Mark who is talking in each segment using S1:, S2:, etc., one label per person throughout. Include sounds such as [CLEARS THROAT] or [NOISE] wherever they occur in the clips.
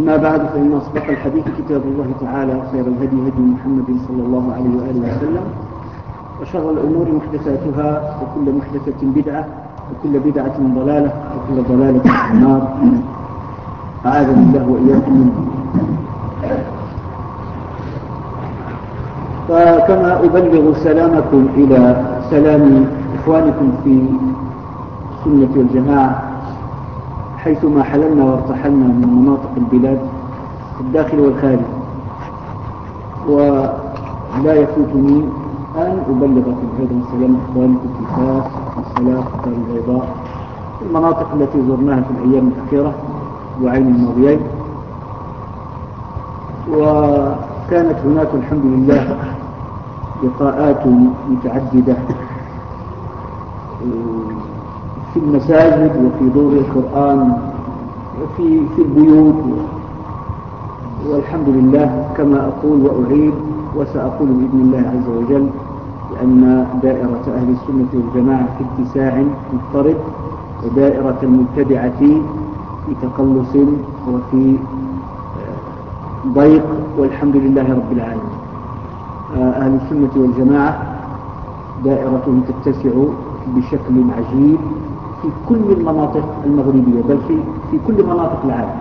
S1: أما بعد فإن أصدق الحديث كتاب الله تعالى وخير الهدي هدي محمد صلى الله عليه وآله وسلم وشر الأمور محدثاتها وكل محدثة بدعة وكل بدعة ضلالة وكل ضلالة في النار. أعاذنا الله وإياكم. منه فكما أبلغ سلامكم إلى سلام إخوانكم في السنة والجماعة حيثما حللنا وارتحلنا من مناطق البلاد الداخل والخارج. ولا يفوتني أن أبلغكم أيضا سلام إخوانكم في فاس الصلاة في البيضاء المناطق التي زرناها في الأيام الأخيرة وعين الماضيين. وكانت هناك الحمد لله لقاءات متعددة. في المساجد وفي دور القرآن وفي في البيوت. والحمد لله كما أقول وأعيد وسأقول بإذن الله عز وجل لأن دائرة أهل السنة والجماعة في اتساع مضطرب ودائرة المبتدعة في تقلص وفي ضيق والحمد لله رب العالمين. أهل السنة والجماعة دائرتهم تتسع بشكل عجيب في كل المناطق المغربية بل في, في كل مناطق العالم.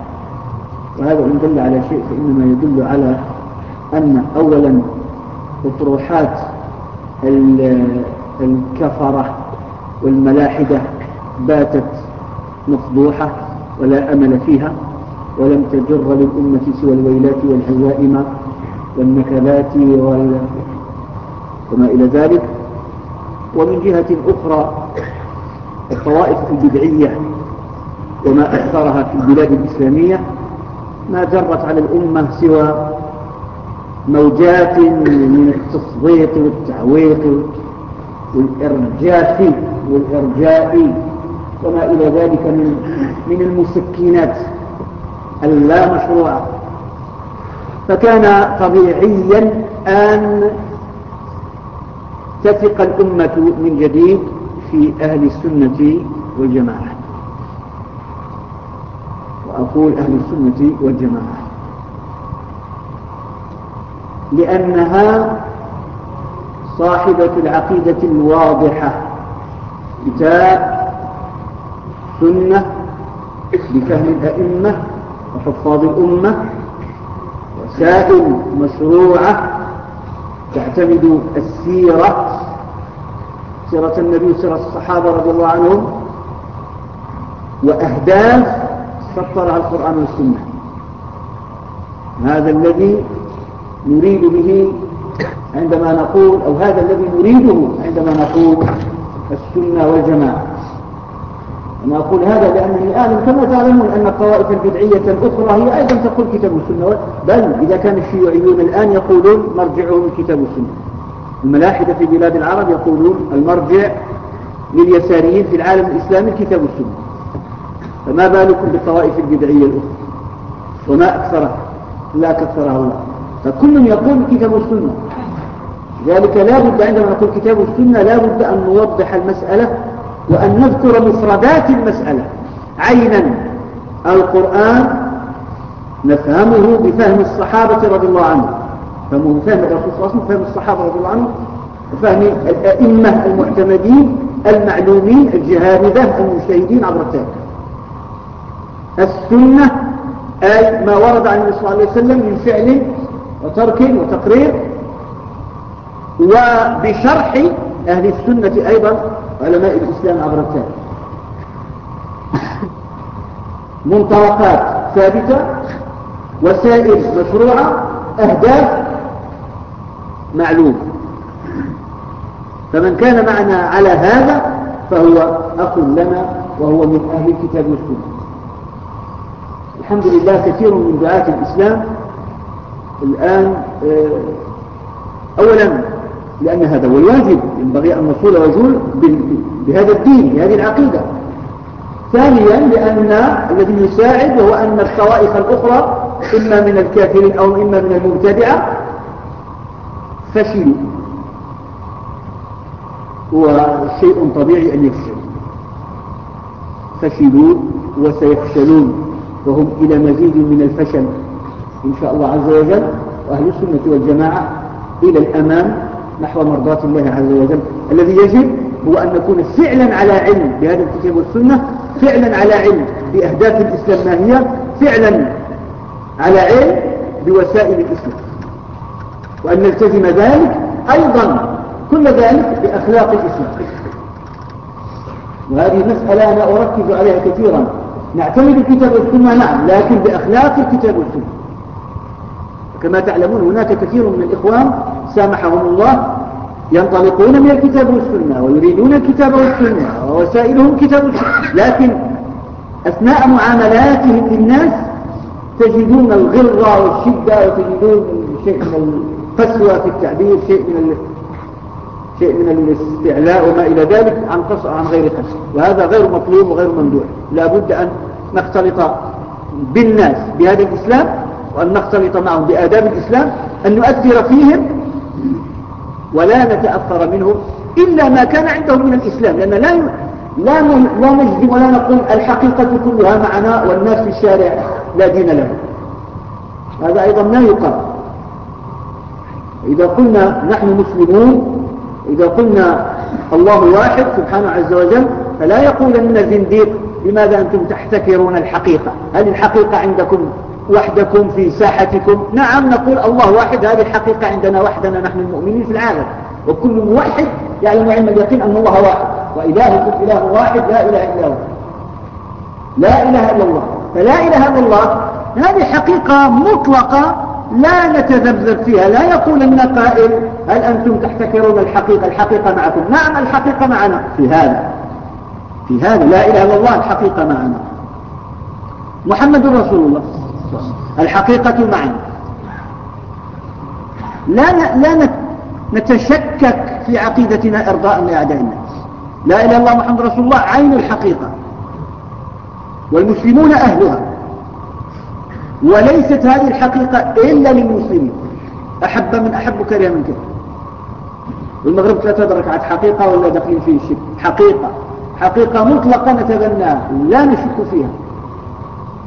S1: وهذا إن دل على شيء فإنما يدل على أن أولا أطروحات الكفرة والملاحدة باتت مفضوحة ولا أمل فيها ولم تجر للأمة سوى الويلات والهوائم والنكبات وما إلى ذلك. ومن جهة أخرى الطوائف البدعية وما أكثرها في البلاد الإسلامية ما جرت على الأمة سوى موجات من التصديق والتعويق والإرجاف والإرجاء وما إلى ذلك من من المسكنات اللا مشروعة فكان طبيعيا أن تثق الأمة من جديد في أهل السنة والجماعة. وأقول أهل السنة والجماعة. لأنها صاحبة العقيدة الواضحة. كتاب سنة بفهم الأئمة وحفاظ الأمة وسائل مشروعة تعتمد السيرة سيرة النبي سيرة الصحابة رضي الله عنهم وأهداف سطرها القرآن والسنة. هذا الذي نريد به عندما نقول أو هذا الذي نريده عندما نقول السنة والجماعة. أنا أقول هذا لأنني أعلم كما تعلمون أن الطوائف البدعية الأخرى هي أيضا تقول كتاب السنة بل إذا كان الشيوعيون الآن يقولون مرجعهم كتاب السنة. الملاحدة في بلاد العرب يقولون المرجع لليساريين في العالم الإسلامي كتاب السنة فما بالكم بالطوائف البدعية الأخرى؟ وما أكثرها؟ لا كثرها الله فكل يقول كتاب السنة ذلك لا بد عندما نقول كتاب السنة لا بد أن نوضح المسألة وأن نذكر مفردات المسألة. عينا القرآن نفهمه بفهم الصحابة رضي الله عنهم. فهم فهم الرسول صلى الله عليه وسلم فهم الصحابة رضي الله عنهم وفهم الأئمة المعتمدين المعلومين الجهابذة المجتهدين عبر التاريخ. السنة أي ما ورد عن النبي صلى الله عليه وسلم من فعل وترك وتقرير وبشرح أهل السنة أيضا علماء الإسلام عبر التاريخ. منطلقات ثابتة وسائل مشروعة أهداف معلوم. فمن كان معنا على هذا فهو أخ لنا وهو من أهل الكتاب والسنة. الحمد لله كثير من دعاة الإسلام الآن آه، أولا لأن هذا هو الواجب ينبغي أن نصول وجول بهذا الدين بهذه العقيدة. ثانيا لأن الذي يساعد هو أن الطوائف الأخرى إما من الكافرين أو إما من المبتدعة فشلوا وشيء طبيعي أن يفشلوا فشلوا وسيفشلون وهم إلى مزيد من الفشل. إن شاء الله عز وجل وأهل السنة والجماعة إلى الأمام نحو مرضاة الله عز وجل. الذي يجب هو أن نكون فعلا على علم بهذا الكتاب والسنة فعلا على علم بأهداف الإسلام ما هي فعلا على علم بوسائل الإسلام. وأن نلتزم ذلك أيضا كل ذلك بأخلاق الإسلام. وهذه مسألة أنا أركز عليها كثيرا. نعتمد الكتاب والسنة نعم لكن بأخلاق الكتاب والسنة. كما تعلمون هناك كثير من الإخوان سامحهم الله ينطلقون من الكتاب والسنة ويريدون الكتاب والسنة ووسائلهم كتاب والسنة. لكن أثناء معاملاتهم للناس تجدون الغلظة والشدة وتجدون شيء من القسوة في التعبير شيء من شيء من الاستعلاء وما إلى ذلك عن قص عن غير قص وهذا غير مطلوب وغير ممدوح لا بد أن نختلط بالناس بهذا الإسلام وأن نختلط معهم بآداب الإسلام أن نؤثر فيهم ولا نتأثر منهم إلا ما كان عندهم من الإسلام. لأن لا لا لا نجزم ولا نقول الحقيقة كلها معنا والناس في الشارع لا دين لهم هذا أيضا ما يقال. إذا قلنا نحن مسلمون إذا قلنا الله واحد سبحانه عز وجل فلا يقول لنا زنديق لماذا أنتم تحتكرون الحقيقة؟ هل الحقيقة عندكم وحدكم في ساحتكم؟ نعم نقول الله واحد هذه الحقيقة عندنا وحدنا نحن المؤمنين في العالم. وكل موحد يعلم علم اليقين أن الله واحد. وإلهكم إله واحد لا إله إلا هو. لا إله إلا الله. فلا إله إلا الله هذه حقيقة مطلقة لا نتذبذب فيها لا يقول لنا قائل هل أنتم تحتكرون الحقيقة؟ الحقيقة معكم. نعم الحقيقة معنا. في هذا في هذا لا إله إلا الله الحقيقة معنا. محمد رسول الله. الحقيقة معنا. لا لا نتشكك في عقيدتنا إرضاء لأعداء الله لا إله إلا الله محمد رسول الله عين الحقيقة. والمسلمون أهلها. وليست هذه الحقيقة إلا للمسلمين. أحب من أحب كره من كره والمغرب ثلاثة ركعات حقيقة ولا داخلين فيه الشك حقيقة. حقيقة مطلقة نتبناها لا نشك فيها.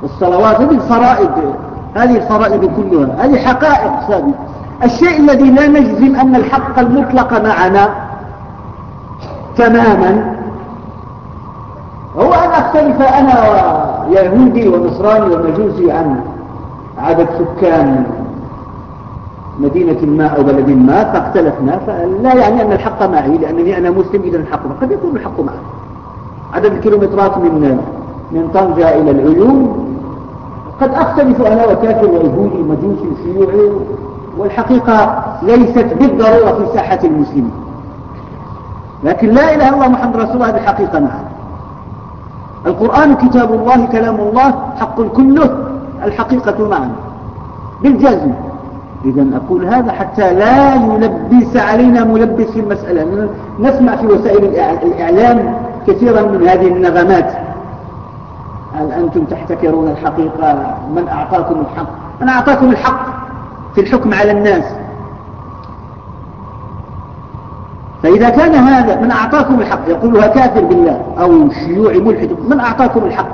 S1: الصلوات هذه الفرائض. هذه الفرائض كلها. هذه حقائق ثابتة الشيء الذي لا نجزم أن الحق المطلق معنا تماما هو أن أختلف أنا ويهودي ونصراني ومجوسي عن عدد سكان مدينة ما أو بلد ما فاختلفنا فلا يعني أن الحق معي لأنني أنا مسلم إذا الحق معي. قد يكون الحق معي. عدد الكيلومترات من من طنجة إلى العيون. قد أختلف أنا وكافر ويهودي مجوسي شيوعي والحقيقة ليست بالضرورة في ساحة المسلمين. لكن لا إله إلا الله محمد رسول الله هذه الحقيقة معنا القرآن كتاب الله كلام الله حق كله. الحقيقة معنا بالجزم. إذا أقول هذا حتى لا يلبس علينا ملبس في المسألة. نسمع في وسائل الإعلام كثيرا من هذه النغمات. هل أنتم تحتكرون الحقيقة؟ من أعطاكم الحق؟ من أعطاكم الحق في الحكم على الناس. فإذا كان هذا من أعطاكم الحق يقولها كافر بالله أو شيوعي ملحد من أعطاكم الحق؟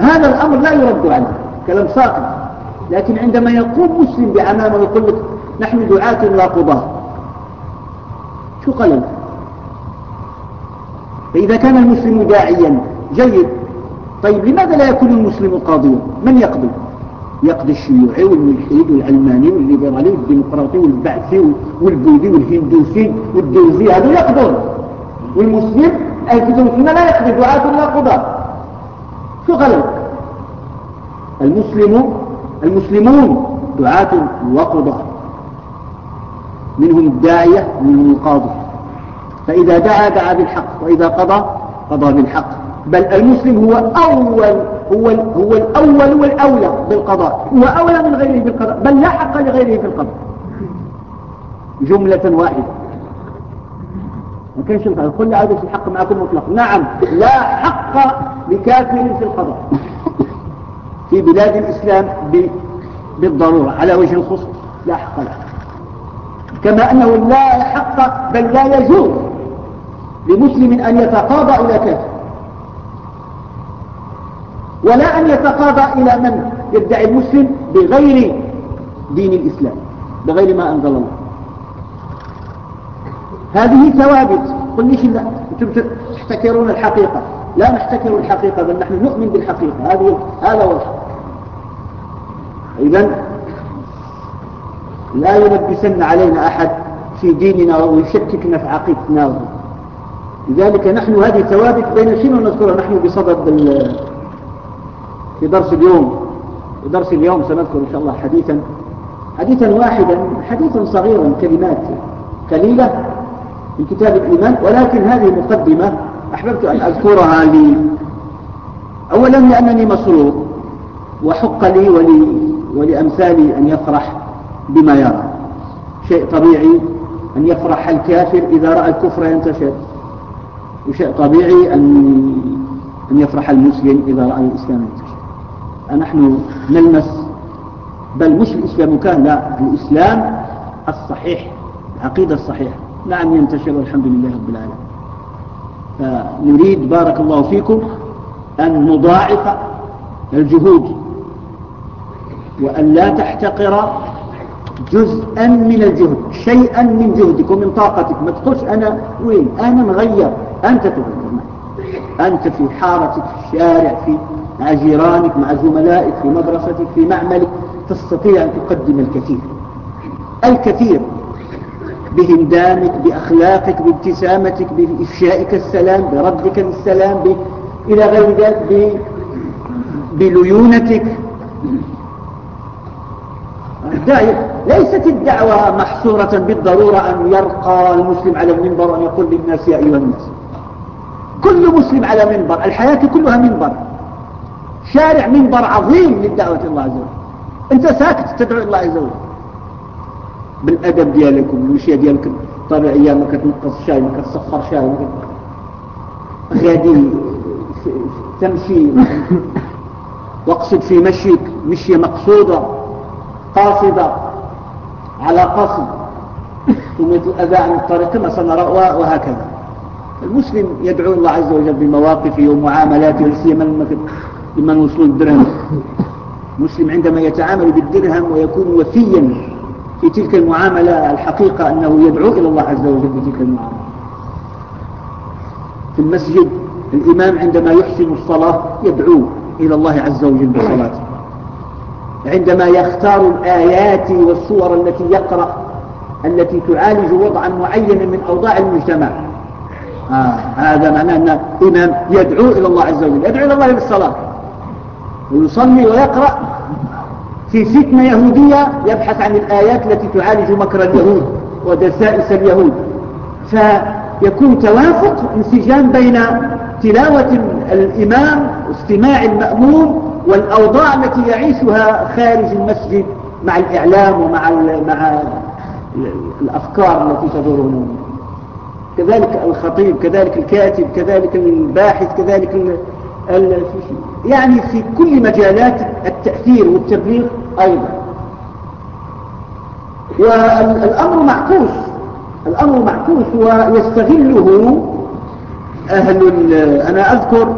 S1: هذا الأمر لا يرد عنه كلام ساقط. لكن عندما يقوم مسلم بعمامه ويقول لك نحن دعاة لا قضاة شو قال؟ فإذا كان المسلم داعيا جيد. طيب لماذا لا يكون المسلم قاضيا؟ من يقضي؟ يقضي الشيوعي والملحد والعلماني والليبرالي والديمقراطي والبعثي والبوذي والهندوسي والدوزي هذا يقضون. والمسلم الكتب السنة لا يقضي دعاة لا قضاء. غلط المسلم المسلمون دعاة وقضاء. منهم الداعية ومنهم القاضي. فإذا دعا دعا بالحق. وإذا قضى قضى بالحق. بل المسلم هو أول هو هو الأول والأولى بالقضاء. هو أولى من غيره بالقضاء. بل لا حق لغيره في القضاء. جملة واحدة. ما كانش كل عادة الحق معكم مطلق نعم لا حق لكافر في القضاء في بلاد الإسلام بالضرورة على وجه الخصوص لا حق له. كما أنه لا حق بل لا يجوز لمسلم أن يتقاضى إلى كافر ولا أن يتقاضى إلى من؟ يدعي المسلم بغير دين الإسلام بغير ما أنزل الله. هذه ثوابت. قل ليش لا؟ أنتم تحتكرون الحقيقة. لا نحتكر الحقيقة بل نحن نؤمن بالحقيقة. هذه هذا الحق إذا لا يلبسن علينا أحد في ديننا ويشككنا في عقيدتنا. لذلك نحن هذه ثوابت بين شنو نذكرها؟ نحن بصدد في درس اليوم. في درس اليوم سنذكر إن شاء الله حديثا. حديثا واحدا حديثا صغيرا كلمات قليلة. من كتاب الإيمان ولكن هذه مقدمة أحببت أن أذكرها لي. أولا لأنني مسرور وحق لي ولي ولأمثالي أن يفرح بما يرى. شيء طبيعي أن يفرح الكافر إذا رأى الكفر ينتشر. وشيء طبيعي أن أن يفرح المسلم إذا رأى الإسلام ينتشر. نحن نلمس بل مش الإسلام كان لا الإسلام الصحيح العقيدة الصحيحة. نعم ينتشر والحمد لله رب العالمين. فنريد بارك الله فيكم أن نضاعف الجهود وأن لا تحتقر جزءا من الجهد شيئا من جهدك ومن طاقتك. ما تقولش أنا وين؟ أنا نغير أنت تغير. أنت في حارتك في الشارع في مع جيرانك مع زملائك في مدرستك في معملك. تستطيع أن تقدم الكثير. الكثير. بهندامك بأخلاقك بابتسامتك بإفشائك السلام بردك السلام ب... إلى غير ذلك. بليونتك. ليست الدعوة محصورة بالضرورة أن يرقى المسلم على المنبر وأن يقول للناس يا أيها الناس. كل مسلم على منبر الحياة كلها منبر. شارع منبر عظيم للدعوة الله عز وجل. أنت ساكت تدعو الله عز وجل. بالأدب ديالك والمشية ديالك طبيعية ما كتنقص شاي ما كتصفر شاي غادي تمشي. واقصد في مشيك مشية مقصودة قاصدة على قصد. ثم الأذى عن الطريق كما سنرى وهكذا. المسلم يدعو الله عز وجل بمواقفه ومعاملاته لسيما لمن وصلوا الدرهم المسلم عندما يتعامل بالدرهم ويكون وفيا في تلك المعاملة الحقيقة أنه يدعو إلى الله عز وجل بتلك المعاملة. في المسجد الإمام عندما يحسن الصلاة يدعو إلى الله عز وجل بصلاته. عندما يختار الآيات والصور التي يقرأ التي تعالج وضعا معينا من أوضاع المجتمع. آه هذا معناه أن الإمام يدعو إلى الله عز وجل يدعو إلى الله بالصلاة. ويصلي ويقرأ. في فتنة يهودية يبحث عن الآيات التي تعالج مكر اليهود ودسائس اليهود. فيكون توافق انسجام بين تلاوة الإمام واستماع المأموم والأوضاع التي يعيشها خارج المسجد مع الإعلام ومع مع الأفكار التي تدور كذلك الخطيب كذلك الكاتب كذلك الباحث كذلك يعني في كل مجالات التأثير والتبليغ أيضا. والأمر معكوس. الأمر معكوس ويستغله أهل أنا أذكر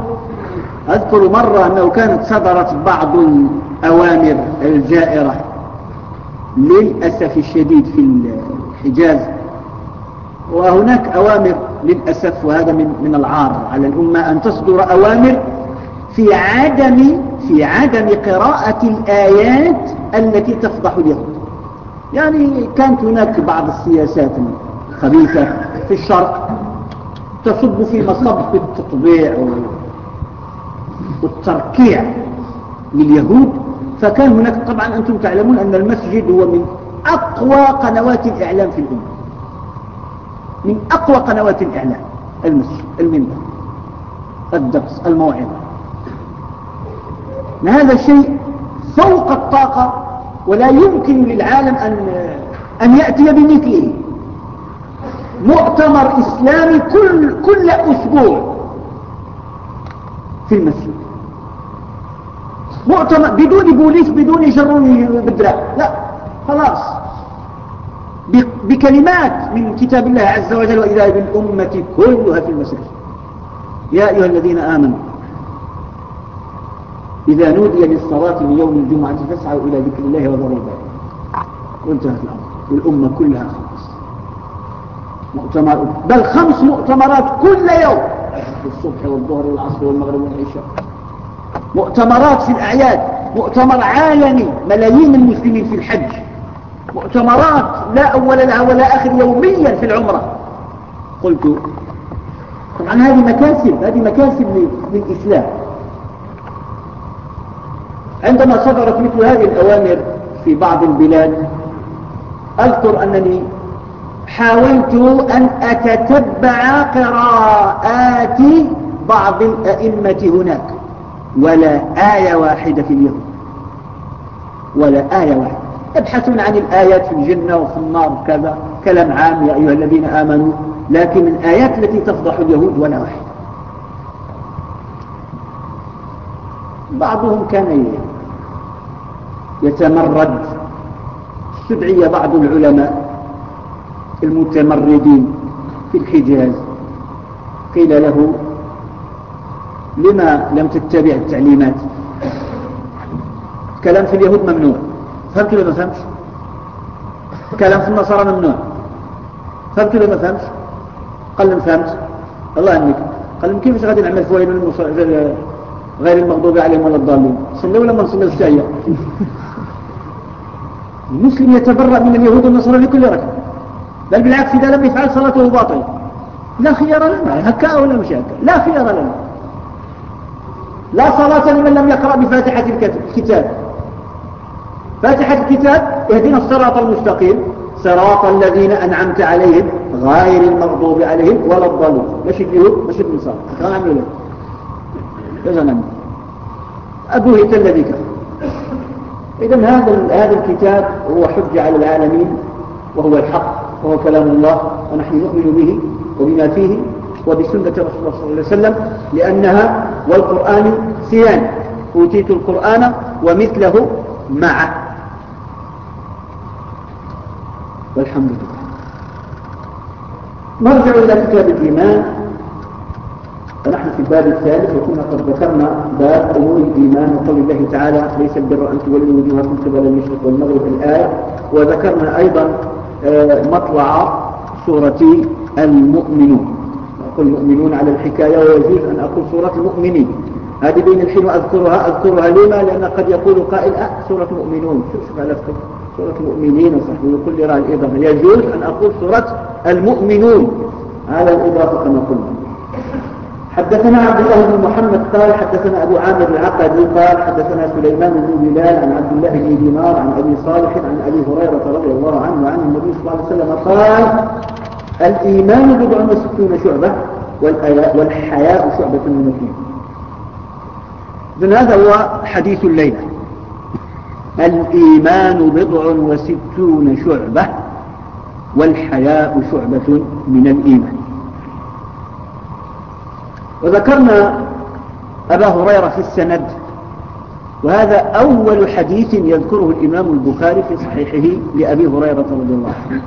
S1: أذكر مرة أنه كانت صدرت بعض الأوامر الجائرة. للأسف الشديد في الحجاز. وهناك أوامر للأسف وهذا من, من العار على الأمة أن تصدر أوامر في عدم في عدم قراءة الآيات التي تفضح اليهود يعني كانت هناك بعض السياسات الخبيثة في الشرق تصب في مصب التطبيع والتركيع لليهود. فكان هناك طبعا أنتم تعلمون أن المسجد هو من أقوى قنوات الإعلام في الأمة. من أقوى قنوات الإعلام المسجد المنبر الدرس الموعظة. هذا شيء فوق الطاقة ولا يمكن للعالم أن, أن يأتي بمثله. مؤتمر إسلامي كل, كل أسبوع في المسجد. مؤتمر بدون بوليس بدون جروني بالدراع لا خلاص. بكلمات من كتاب الله عز وجل وإذا بالأمة كلها في المسجد. يا أيها الذين آمنوا إذا نودي للصلاة من يوم الجمعة فاسعوا إلى ذكر الله وذروا البيع. وانتهت الأمر. والأمة كلها خلاص. مؤتمر بل خمس مؤتمرات كل يوم. الصبح والظهر والعصر والمغرب والعشاء. مؤتمرات في الأعياد. مؤتمر عالمي. ملايين المسلمين في الحج. مؤتمرات لا أول لها ولا آخر يوميا في العمرة. قلت طبعا هذه مكاسب. هذه مكاسب للإسلام. عندما صدرت مثل هذه الأوامر في بعض البلاد أذكر أنني حاولت أن أتتبع قراءات بعض الأئمة هناك ولا آية واحدة في اليهود ولا آية واحدة. يبحثون عن الآيات في الجنة وفي النار وكذا كلام عام يا أيها الذين آمنوا لكن الآيات التي تفضح اليهود ولا واحدة. بعضهم كان يتمرد. استدعي بعض العلماء المتمردين في الحجاز. قيل له لما لم تتبع التعليمات؟ كلام في اليهود ممنوع. فهمت ولا ما فهمتش؟ كلام في النصارى ممنوع. فهمت ولا ما فهمتش؟ قال لهم فهمت. الله عنك قال لهم كيف غادي نعمل فوائد غير المغضوب عليهم ولا الضالين؟ صلوا ولا ما الشاية المسلم يتبرأ من اليهود والنصارى في كل ركعة. بل بالعكس إذا لم يفعل صلاته باطل لا خيار لنا هكا ولا مش هكا لا خيار لنا لا صلاة لمن لم يقرأ بفاتحة الكتاب. فاتحة الكتاب اهدنا الصراط المستقيم صراط الذين أنعمت عليهم غير المغضوب عليهم ولا الضالين. ماشي اليهود ماشي النصارى. له لازم نعمل أبوه الذي كفر إذا هذا هذا الكتاب هو حجة على العالمين وهو الحق وهو كلام الله ونحن نؤمن به وبما فيه وبسنة رسول الله صلى الله عليه وسلم لأنها والقرآن سيان. أوتيت القرآن ومثله معه. والحمد لله. نرجع إلى كتاب الإيمان. ونحن في الباب الثالث وكنا قد ذكرنا باب أمور الإيمان وقول الله تعالى ليس البر أن تولوا وجوهكم قبل المشرق والمغرب الآية. وذكرنا أيضا آه، مطلع سورة المؤمنون. أقول المؤمنون على الحكاية ويجوز أن أقول سورة المؤمنين. هذه بين الحين أذكرها أذكرها لما؟ لأن قد يقول قائل أه سورة المؤمنون. شوف على سورة المؤمنين وصحبه كل راء الإضافة يجوز أن أقول سورة المؤمنون. على الإضافة كما قلنا. حدثنا عبد الله بن محمد قال حدثنا أبو عامر العقدي قال حدثنا سليمان بن بلال عن عبد الله بن دينار عن أبي صالح عن أبي هريرة رضي الله عنه وعن النبي صلى الله عليه وسلم قال الإيمان بضع وستون شعبة والحياء شعبة من الدين إذن هذا هو حديث الليلة. الإيمان بضع وستون شعبة والحياء شعبة من الإيمان. وذكرنا أبا هريرة في السند وهذا أول حديث يذكره الإمام البخاري في صحيحه لأبي هريرة رضي الله عنه.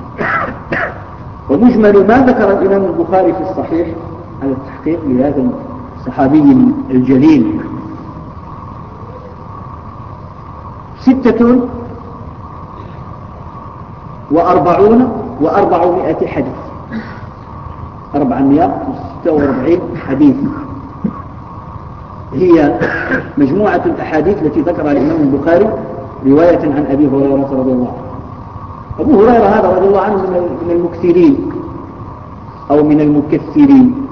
S1: ومجمل ما ذكر الإمام البخاري في الصحيح على التحقيق لهذا الصحابي الجليل. ستة وأربعون وأربعمائة حديث. أربعمائة وستة وأربعين حديث. هي مجموعة الأحاديث التي ذكرها الإمام البخاري رواية عن أبي هريرة رضي الله عنه. أبو هريرة هذا رضي الله عنه من المكثرين أو من المكثرين.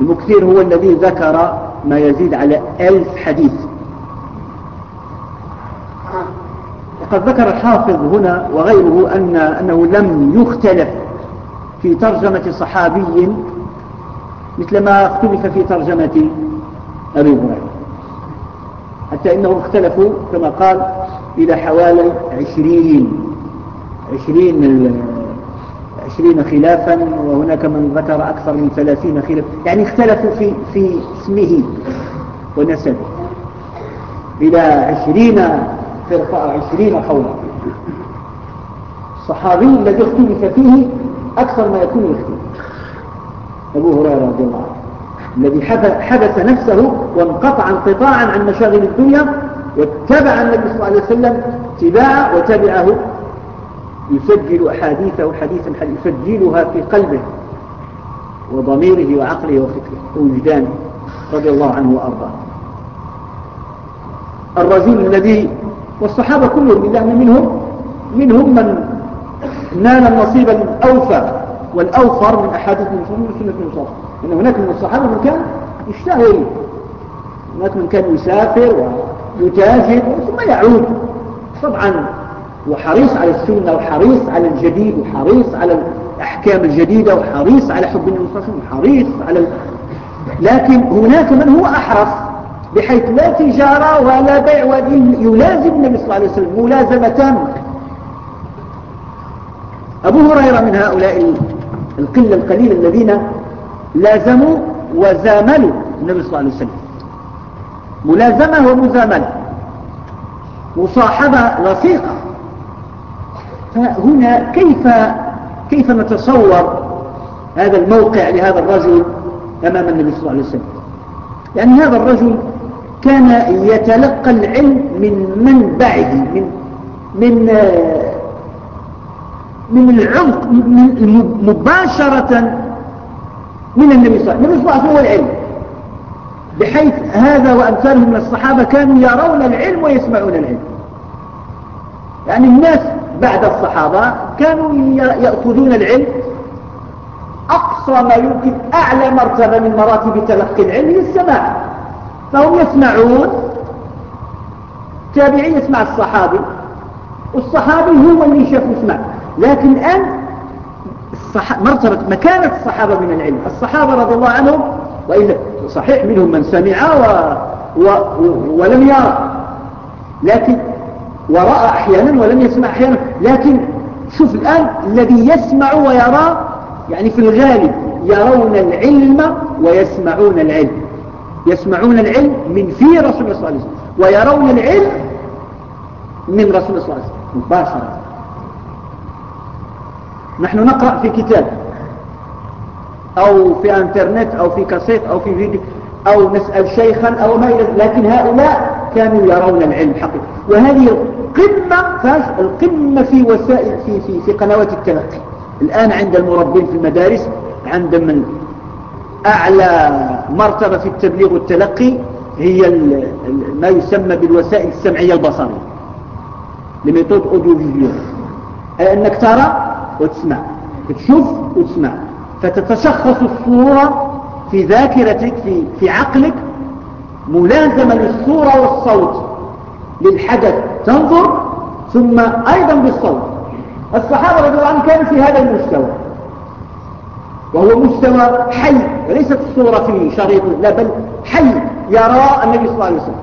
S1: المكثير هو الذي ذكر ما يزيد على ألف حديث. وقد ذكر الحافظ هنا وغيره أن أنه لم يختلف في ترجمة صحابي مثل ما اختلف في ترجمة أبي هريرة. حتى إنهم اختلفوا كما قال إلى حوالي عشرين عشرين عشرين خلافا وهناك من ذكر أكثر من ثلاثين خلاف يعني اختلفوا في, في اسمه ونسبه. إلى عشرين فرقة عشرين قولا الصحابي الذي اختلف فيه أكثر ما يكون الاختلاف أبو هريرة رضي الله عنه. الذي حبس نفسه وانقطع انقطاعا عن مشاغل الدنيا واتبع النبي صلى الله عليه وسلم اتباعا وتبعه. يسجل أحاديثه حديثا يسجلها في قلبه وضميره وعقله وفكره. ووجدانه رضي الله عنه وأرضاه. الرجل الذي والصحابة كلهم أن منهم منهم من نال النصيب الأوفى. والأوفر من أحاديث المسلمين وسنة المصطفى إن هناك من الصحابة من كان يشتغل هناك من كان يسافر ويتاجر ثم يعود. طبعا وحريص على السنة وحريص على الجديد وحريص على الأحكام الجديدة وحريص على حب وسلم وحريص على ال... لكن هناك من هو أحرص بحيث لا تجارة ولا بيع يلازم النبي صلى الله عليه وسلم ملازمة. تامة أبو هريرة من هؤلاء القلة القليلة الذين لازموا وزاملوا النبي صلى الله عليه وسلم. ملازمة ومزاملة. مصاحبة لصيقة فهنا كيف كيف نتصور هذا الموقع لهذا الرجل أمام النبي صلى الله عليه وسلم؟ لأن هذا الرجل كان يتلقى العلم من منبعه من من من العمق مباشرة من النبي صلى الله عليه وسلم النبي صلى الله عليه وسلم هو العلم. بحيث هذا وأمثاله من الصحابة كانوا يرون العلم ويسمعون العلم. يعني الناس بعد الصحابة كانوا يأخذون العلم. أقصى ما يمكن أعلى مرتبة من مراتب تلقي العلم هي السماع. فهم يسمعون تابعي يسمع الصحابي. والصحابي هو اللي شاف يسمع. لكن الآن. مرتبة مكانة الصحابة من العلم. الصحابة رضي الله عنهم وإذا صحيح منهم من سمع و... و... ولم يرى. لكن ورأى أحيانا ولم يسمع أحيانا. لكن شوف الآن الذي يسمع ويرى يعني في الغالب يرون العلم ويسمعون العلم. يسمعون العلم من في رسول الله صلى الله عليه وسلم ويرون العلم من رسول الله صلى الله عليه وسلم مباشرة. نحن نقرأ في كتاب أو في إنترنت أو في كاسيت أو في فيديو أو نسأل شيخا أو ما إلى لكن هؤلاء كانوا يرون العلم حقيقة وهذه القمة القمة في وسائل في في في قنوات التلقي. الآن عند المربين في المدارس عند من أعلى مرتبة في التبليغ والتلقي هي ما يسمى بالوسائل السمعية البصرية. لميثود أوديو فيديو. أنك ترى وتسمع تشوف وتسمع فتتشخص الصورة في ذاكرتك في, في عقلك ملازمة للصورة والصوت للحدث. تنظر ثم أيضا بالصوت. الصحابة رضي الله عنهم كانوا في هذا المستوى. وهو مستوى حي وليست الصورة في شريط لا بل حي يرى النبي صلى الله عليه وسلم.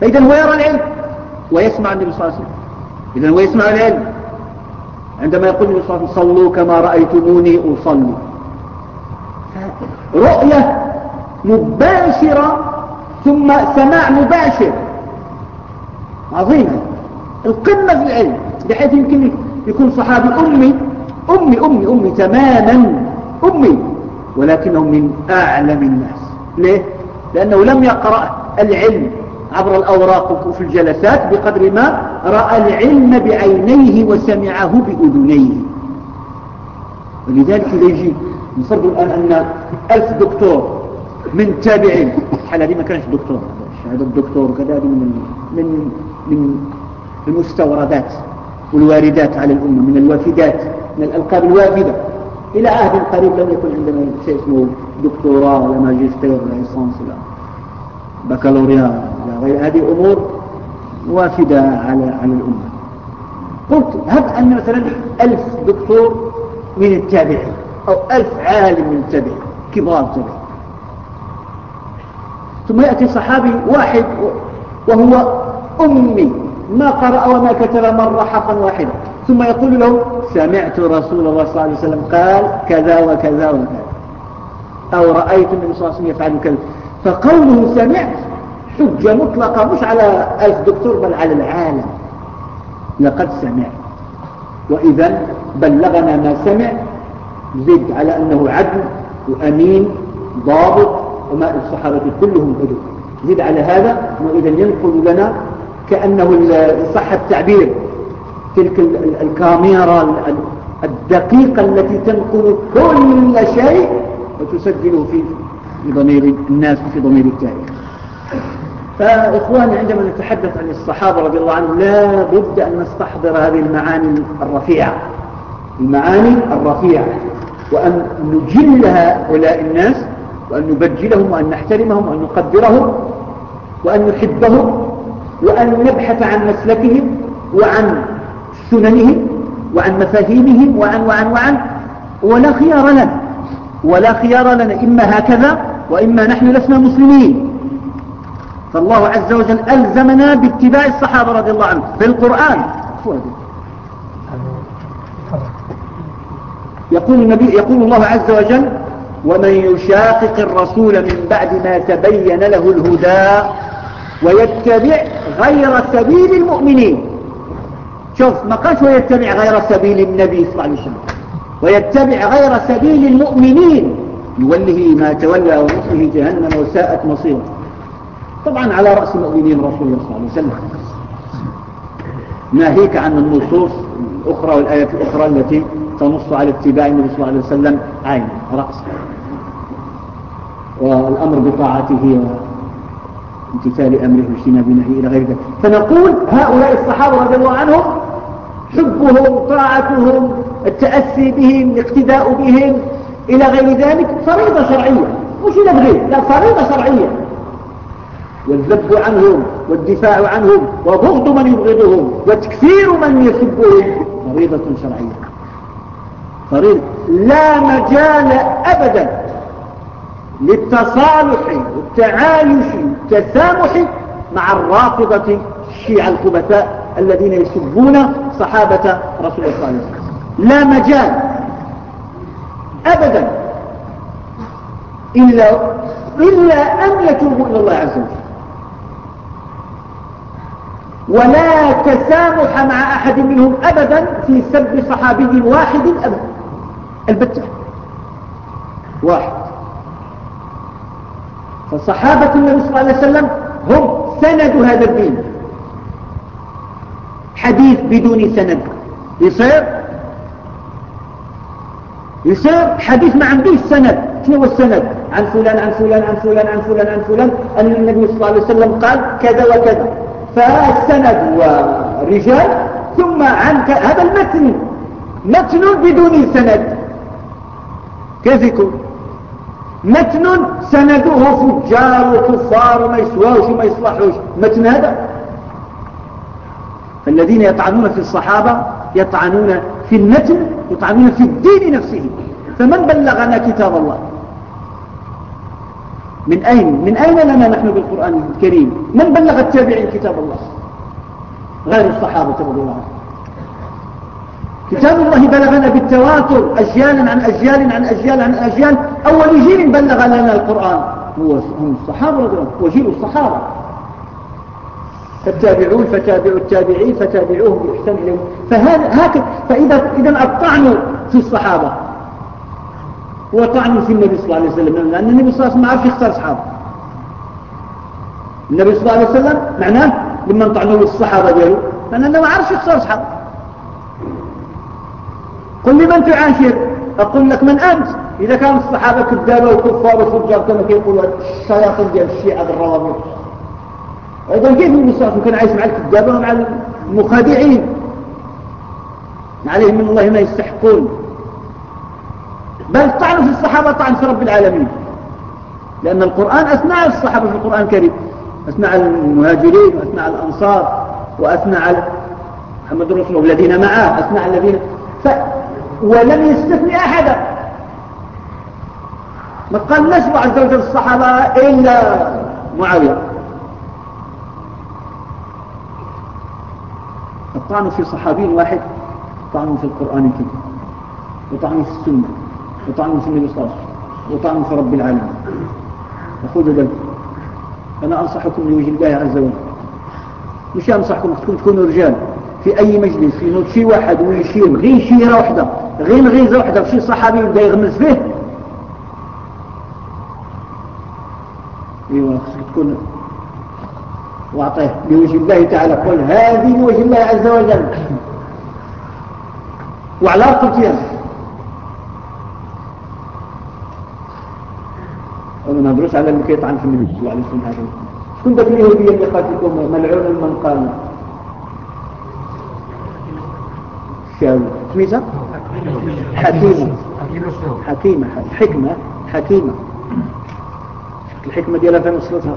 S1: فإذا هو يرى العلم ويسمع النبي صلى الله عليه وسلم. إذا هو يسمع العلم. عندما يقول النبي صلى الله عليه وسلم صلوا كما رأيتموني أصلي. رؤية مباشرة ثم سماع مباشر. عظيمة القمة في العلم بحيث يمكن يكون صحابي أمي أمي أمي أمي تماما أمي. ولكنه من أعلم الناس. ليه؟ لأنه لم يقرأ العلم. عبر الأوراق وفي الجلسات بقدر ما رأى العلم بعينيه وسمعه بأذنيه. ولذلك إذا يجي نفرض الآن أن ألف دكتور من تابعين الحالة دي ما كانش دكتور هذا الدكتور وكذا من من من المستوردات والواردات على الأمة من الوافدات من الألقاب الوافدة. إلى عهد قريب لم يكن عندنا شيء اسمه دكتوراه ولا ماجستير ولا ليسانس ولا بكالوريا. غير هذه أمور وافدة على على الأمة. قلت هب أن مثلا ألف دكتور من التابعين أو ألف عالم من التابعين كبار تابعين. ثم يأتي صحابي واحد وهو أمي ما قرأ وما كتب مرة حقا واحدا. ثم يقول له سمعت رسول الله صلى الله عليه وسلم قال كذا وكذا وكذا. أو رأيت النبي صلى الله عليه وسلم يفعل كذا. فقوله سمعت حجة مطلقة مش على ألف دكتور بل على العالم. لقد سمع وإذا بلغنا ما سمع زد على أنه عدل وأمين ضابط وما الصحابة كلهم عدل زد على هذا وإذا ينقل لنا كأنه صح التعبير. تلك الكاميرا الدقيقة التي تنقل كل شيء وتسجله في ضمير الناس وفي ضمير التاريخ. فإخواني عندما نتحدث عن الصحابة رضي الله عنهم لا بد أن نستحضر هذه المعاني الرفيعة. المعاني الرفيعة. وأن نجل هؤلاء الناس وأن نبجلهم وأن نحترمهم وأن نقدرهم وأن نحبهم وأن نبحث عن مسلكهم وعن سننهم وعن مفاهيمهم وعن وعن وعن. ولا خيار لنا. ولا خيار لنا. إما هكذا وإما نحن لسنا مسلمين. فالله عز وجل ألزمنا باتباع الصحابة رضي الله عنهم في القرآن. يقول النبي يقول الله عز وجل ومن يشاقق الرسول من بعد ما تبين له الهدى ويتبع غير سبيل المؤمنين. شوف ما قالش ويتبع غير سبيل النبي صلى الله عليه وسلم. ويتبع غير سبيل المؤمنين. يوله ما تولى ونصله جهنم وساءت مصيره. طبعا على رأس المؤمنين رسول الله صلى الله عليه وسلم. ناهيك عن النصوص الأخرى والآيات الأخرى التي تنص على اتباع النبي صلى الله عليه وسلم. عين رأس. والأمر بطاعته وامتثال أمره واجتناب نهيه إلى غير ذلك. فنقول هؤلاء الصحابة رضي الله عنهم حبهم طاعتهم التأسي بهم الاقتداء بهم إلى غير ذلك فريضة شرعية. مش نبغي لا فريضة شرعية. والذب عنهم والدفاع عنهم وبغض من يبغضهم وتكفير من يسبهم. فريضة شرعية. فريضة. لا مجال أبدا للتصالح والتعايش والتسامح مع الرافضة الشيعة الخبثاء الذين يسبون صحابة رسول الله صلى الله عليه وسلم. لا مجال أبدا إلا, إلا أن يتوبوا إلى الله عز وجل. ولا تسامح مع أحد منهم أبدا في سب صحابي واحد أبدا. البتة. واحد. فصحابة النبي صلى الله عليه وسلم هم سند هذا الدين. حديث بدون سند. يصير؟ يصير؟ حديث ما عندوش سند. شنو هو السند؟ عن فلان عن فلان عن فلان عن فلان عن فلان. أن النبي صلى الله عليه وسلم قال كذا وكذا. فالسند ورجال ثم عنك هذا المتن. متن بدون سند. كيف يكون متن سنده فجار وكفار وما يسواوش وما يصلحوش. متن هذا. فالذين يطعنون في الصحابة يطعنون في المتن يطعنون في الدين نفسه. فمن بلغنا كتاب الله؟ من أين؟ من أين لنا نحن بالقرآن الكريم؟ من بلغ التابعين كتاب الله؟ غير الصحابة رضي الله عنهم. كتاب الله بلغنا بالتواتر أجيالا عن أجيال عن أجيال عن أجيال. أول جيل بلغ لنا القرآن. هو هم الصحابة رضي الله عنهم. وجيل الصحابة. فالتابعون فتابعوا التابعين فتابعوهم بإحسان إليهم فهذا هكذا فإذا إذا الطعن في الصحابة. هو طعن في النبي صلى الله عليه وسلم. لأن النبي صلى الله عليه وسلم ما يختار أصحابه النبي صلى الله عليه وسلم معناه لما طعنوا الصحابة ديالو لأنه ما عرف يختار أصحابه قل لي من تعاشر؟ أقول لك من أنت. إذا كان الصحابة كذابة وكفار وفجار كما كيقولوا الشياطين ديال الشيعة الروابط. أيضا كيف المصطفى كان عايش مع الكذابة ومع المخادعين؟ عليهم من الله ما يستحقون. بل طعن في الصحابة طعن في رب العالمين. لأن القرآن أثنى على الصحابة في القرآن الكريم أثنى على المهاجرين وأثنى على الأنصار وأثنى على محمد رسول الله الذين معه أثنى على الذين ف... ولم يستثني أحدا. ما قال نسبة عز وجل الصحابة إلا معاوية. الطعن في صحابي واحد طعن في القرآن الكريم وطعن في السنة. وطعن في النبي صلى وطعن في رب العالمين. خذوا ذلك أنا أنصحكم لوجه الله عز وجل. مش أنصحكم تكونوا رجال. في أي مجلس ينوض شي واحد ويشير غير شيرة واحدة غير غيزة واحدة في شي صحابي يبدأ يغمز فيه. ايوا خصك تكون واعطيه لوجه الله تعالى. قل هذه لوجه الله عز وجل. وعلى قلت ما ندرس على اللي كيطعن في النبي صلى الله عليه وسلم شكون ذاك اليهودية اللي قالت لكم ملعون من قال شاوي سميتها حكيمة. حكيمة. حكمة. حكيمة. الحكمة ديالها فين وصلتها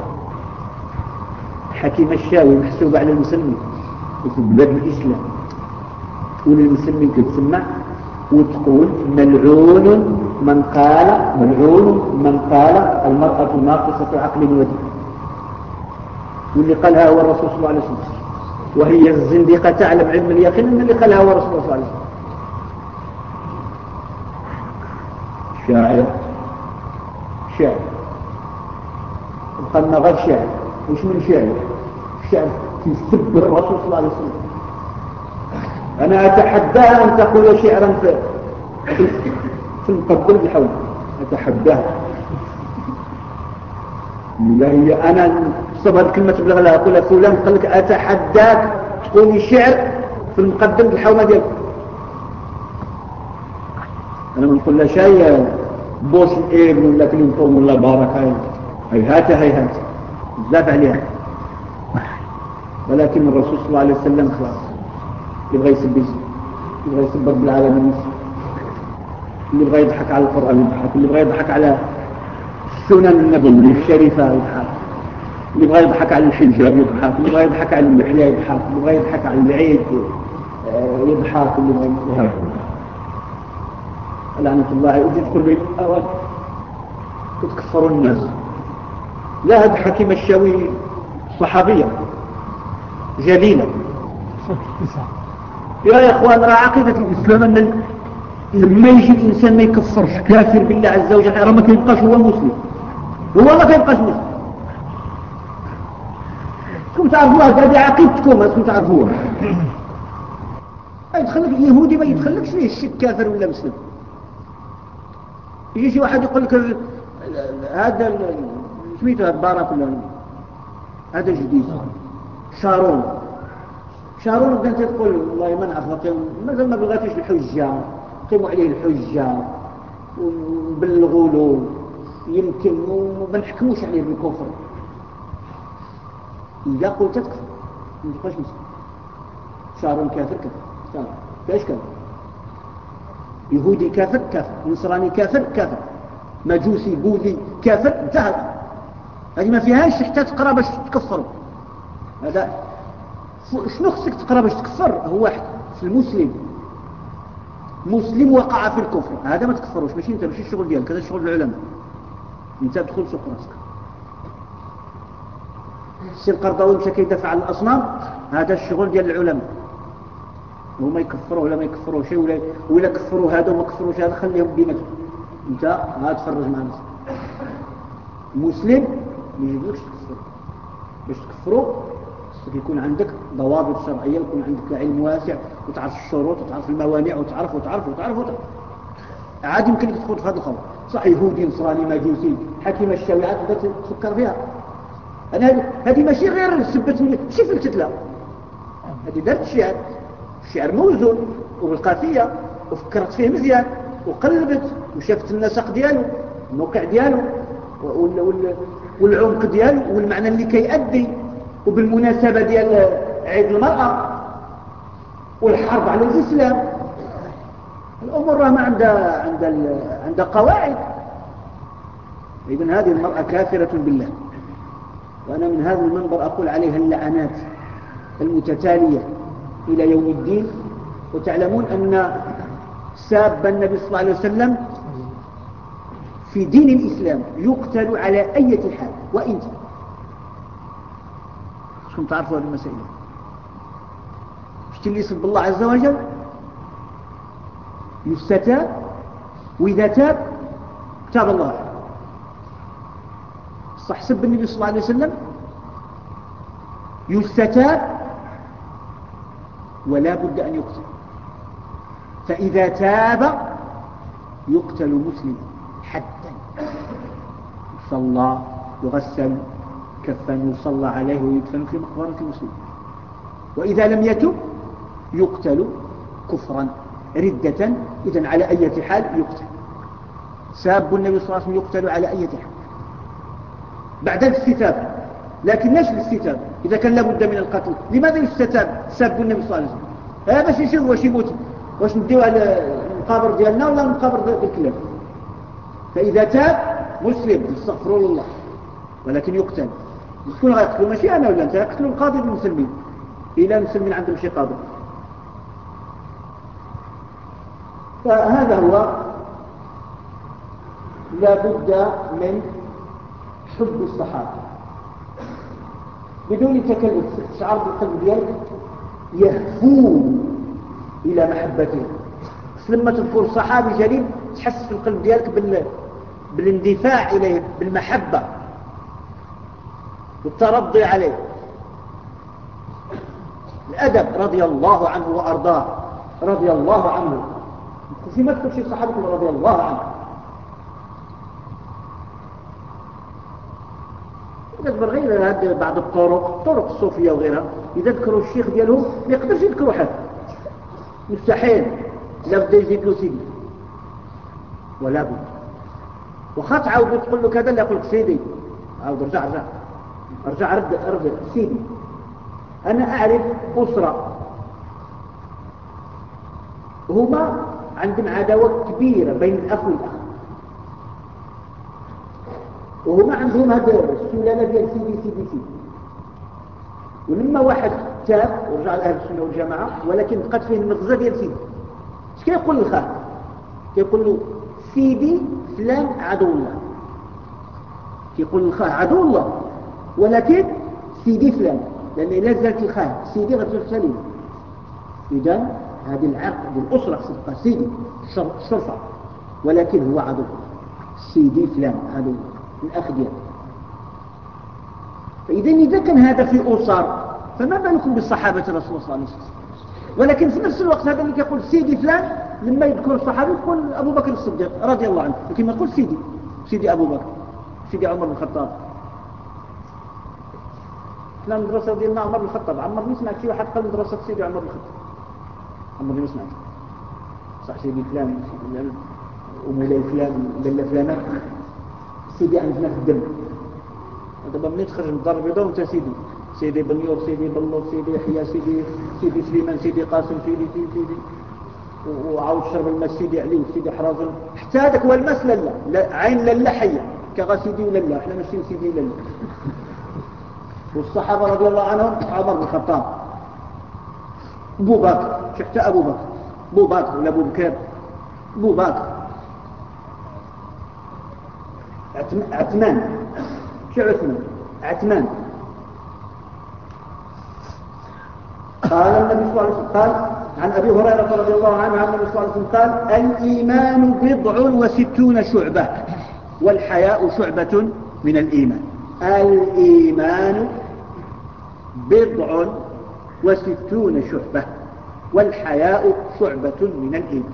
S1: حكيمة الشاوي محسوبة على المسلمين. في بلاد الإسلام. تقول المسلمين كتسمع وتقول ملعون من قال ملعون من قال المرأة ناقصة عقل ودين واللي قالها هو الرسول صلى الله عليه وسلم. وهي الزندقة تعلم علم اليقين ان اللي قالها هو الرسول صلى الله عليه وسلم. شاعر. شاعر. وقالنا غير شاعر. وش من شاعر؟ شاعر يسب الرسول صلى الله عليه وسلم. أنا أتحداها أن تقول شعرا في في المقدم بحول أتحداها لا هي أنا صبر كلمة تبلغ لها أقول فلان قال لك أتحداك. تقولي شعر في المقدم بالحومة ديالك. أنا ما نقول لها شيء بوش الإبن ولا كلينتون ولا بارك. هاي هيهات هيهات بزاف عليها. ولكن الرسول صلى الله عليه وسلم خلاص. يبغى يسب يبغى يسب رب العالمين. اللي يبغى يضحك على القرآن يضحك اللي يبغى يضحك على السنن النبوية الشريفة يضحك. اللي يبغى يضحك على الحجاب يضحك اللي يبغى يضحك على المحيا يضحك اللي يبغى يضحك على العيد آه، يضحك اللي يبغى لعنة الله. وتدخل بين الأوان تكفروا الناس. لا هذا حكيم الشاوي صحابية جليلة يا إخوان راه عقيدة الإسلام أن لما يجي الإنسان ما يكفرش. كافر بالله عز وجل. راه ما كيبقاش هو مسلم. هو ما كيبقاش مسلم. كم تعرفوها هذه عقيدتكم ما تعرفوها يدخلك اليهودي ما يدخلكش فيه الشك كافر ولا مسلم. يجي شي واحد يقول لك هذا سميتو هذا بارك ولا هذا؟ جديد. شارون. شارون كانت تقول والله ما نعرف مازال ما بغاتوش الحجة. قيموا عليه الحجة له يمكن وما نحكموش عليه بالكفر. إذا قلت تكفر ما تبقاش مسلم. شارون كافر شارون كاش كافر؟ يهودي كافر كافر. نصراني كافر كافر. مجوسي بوذي كافر. انتهت. هذه ما فيهاش حتى تقرا باش تكفروا هذا شنو خصك تقرا باش تكفر؟ هو في المسلم. مسلم وقع في الكفر. هذا ما تكفروش ماشي انت ماشي الشغل ديالك هذا الشغل العلماء. انت تدخل سوق راسك. السي القرضاوي مشى كيدافع عن الأصنام هذا الشغل ديال العلماء. هما يكفروا ولا ما يكفروا شيء ولا ولا كفروا هذا وما كفروش هذا خليهم بيناتهم انت ها تفرج مع نفسك. مسلم ما يجيبوش تكفر. باش تكفروا يكون عندك ضوابط شرعية ويكون عندك علم واسع. وتعرف الشروط وتعرف الموانع وتعرف وتعرف وتعرف, وتعرف. عادي يمكن تدخل في هذا الخوف صح يهودي نصراني مجوسي حكيم الشريعات تقدر تفكر فيها. أنا هذه ماشي غير سبت ماشي فلتت لا هذه دارت الشعر الشعر موزون وبالقافية وفكرت فيه مزيان وقلبت وشافت النسق ديالو الموقع ديالو والعمق ديالو والمعنى اللي كيأدي. وبالمناسبة ديال عيد المرأة والحرب على الإسلام. الأمور ما عندها عندها عندها قواعد. إذن هذه المرأة كافرة بالله. وأنا من هذا المنبر أقول عليها اللعنات المتتالية إلى يوم الدين. وتعلمون أن ساب النبي صلى الله عليه وسلم في دين الإسلام يقتل على أي حال. وإنت شكم تعرفوا هذه المسائل؟ اللي يسب الله عز وجل يستتاب وإذا تاب تاب الله. صح سب النبي صلى الله عليه وسلم يستتاب ولا بد أن يقتل. فإذا تاب يقتل مسلم حتى صلى يغسل كفن يصلى عليه ويدفن في مقبرة مسلم وإذا لم يتب يقتل كفرا ردة إذن على أي حال يقتل. ساب النبي صلى الله عليه وسلم يقتل على أي حال. بعد الاستتاب. لكن ليش الاستتاب؟ إذا كان لابد من القتل. لماذا يستتاب ساب النبي صلى الله عليه وسلم؟ هذا باش يشوف واش يموت واش نديو على المقابر ديالنا ولا المقابر ديال الكلاب؟ فإذا تاب مسلم يستغفر الله. ولكن يقتل. شكون غيقتلوا ماشي أنا ولا أنت. يقتلوا القاضي المسلمين. إلى المسلمين عندهم شي قاضي. فهذا هو لابد من حب الصحابة. بدون تكلف شعار بالقلب ديالك يهفون إلى محبته لما تذكر صحابي جليل تحس في القلب ديالك بال... بالاندفاع إليه بالمحبة والترضي عليه. الأدب رضي الله عنه وأرضاه رضي الله عنه. في تقول شيء صحابكم رضي الله عنه. يذكر غير بعض الطرق الطرق الصوفية وغيرها إذا ذكروا الشيخ ديالهم ما يقدرش يذكروا حد. مستحيل. لا بد يزيد له سيدي. ولا بد. وخا تعاود تقول له كذا لا يقول لك سيدي. عاود رجع رجع. رجع رد رد. سيدي. أنا أعرف أسرة. هما عندهم عداوة كبيرة بين الأخ والأخ وهما عندهم هذا السلالة ديال سيدي سيدي سيدي ولما واحد تاب ورجع لأهل السنة والجماعة ولكن بقات فيه المغزى ديال سيدي اش كيقول للخاه كيقول له سيدي فلان عدو الله. كيقول للخاه عدو الله ولكن سيدي فلان. لأن إلا زالت الخاه سيدي غتزول سليم إذا هذه العرق بالأسرة خصها سيدي الشرفة ولكن هو عدو. سيدي فلان عدو. الأخ ديالو فإذا إذا كان هذا في أسر فما بالكم بالصحابة رسول الله صلى الله عليه وسلم؟ ولكن في نفس الوقت هذا اللي يقول سيدي فلان لما يذكر الصحابي يقول أبو بكر الصديق رضي الله عنه. لكن ما يقول سيدي سيدي أبو بكر سيدي عمر بن الخطاب. إحنا المدرسة ديالنا عمر بن الخطاب. عمر ما سمعت شي واحد قال مدرسة سيدي عمر بن الخطاب. عمر ما سمعت صح سيدي فلان ومولاي فلان ولا فلانة. سيدي عندنا في الدم. دابا ملي تخرج من الدار البيضاء وانت سيدي. سيدي بنيور سيدي بلوط سيدي يحيى سيدي سيدي سليمان سيدي قاسم سيدي سيدي سيدي. وعاود شرب الماء سيدي علي وسيدي حرازم حتى هذاك هو الماس لا لا. عين لا حية. كغا سيدي ولا لا. إحنا ماشيين سيدي لا. والصحابة رضي الله عنهم عمر بن الخطاب. ابو بكر حتى ابو بكر ابو بكر ولا ابو بكر ابو بكر عثمان. شو عثمان؟ عثمان. قال النبي صلى الله عليه وسلم قال عن أبي هريرة رضي الله عنه عن النبي صلى الله عليه وسلم قال الإيمان بضع وستون شعبة والحياء شعبة من الإيمان. الإيمان بضع وستون شعبة والحياء شعبة من الإيمان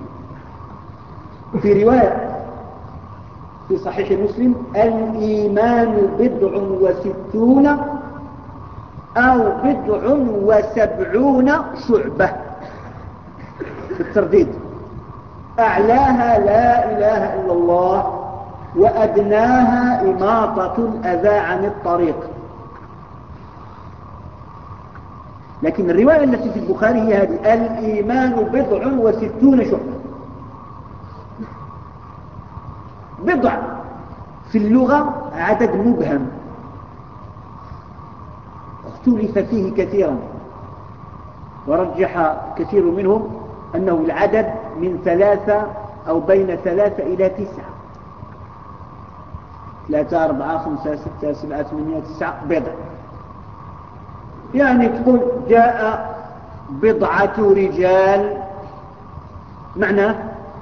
S1: في رواية في صحيح مسلم الإيمان بضع وستون أو بضع وسبعون شعبة. في الترديد. أعلاها لا إله إلا الله وأدناها إماطة الأذى عن الطريق. لكن الرواية التي في البخاري هي هذه. الإيمان بضع وستون شعبة. بضع. في اللغة عدد مبهم. اختلف فيه كثيرا. ورجح كثير منهم أنه العدد من ثلاثة أو بين ثلاثة إلى تسعة. ثلاثة أربعة خمسة ستة سبعة ثمانية تسعة بضع. يعني تقول جاء بضعة رجال. معناه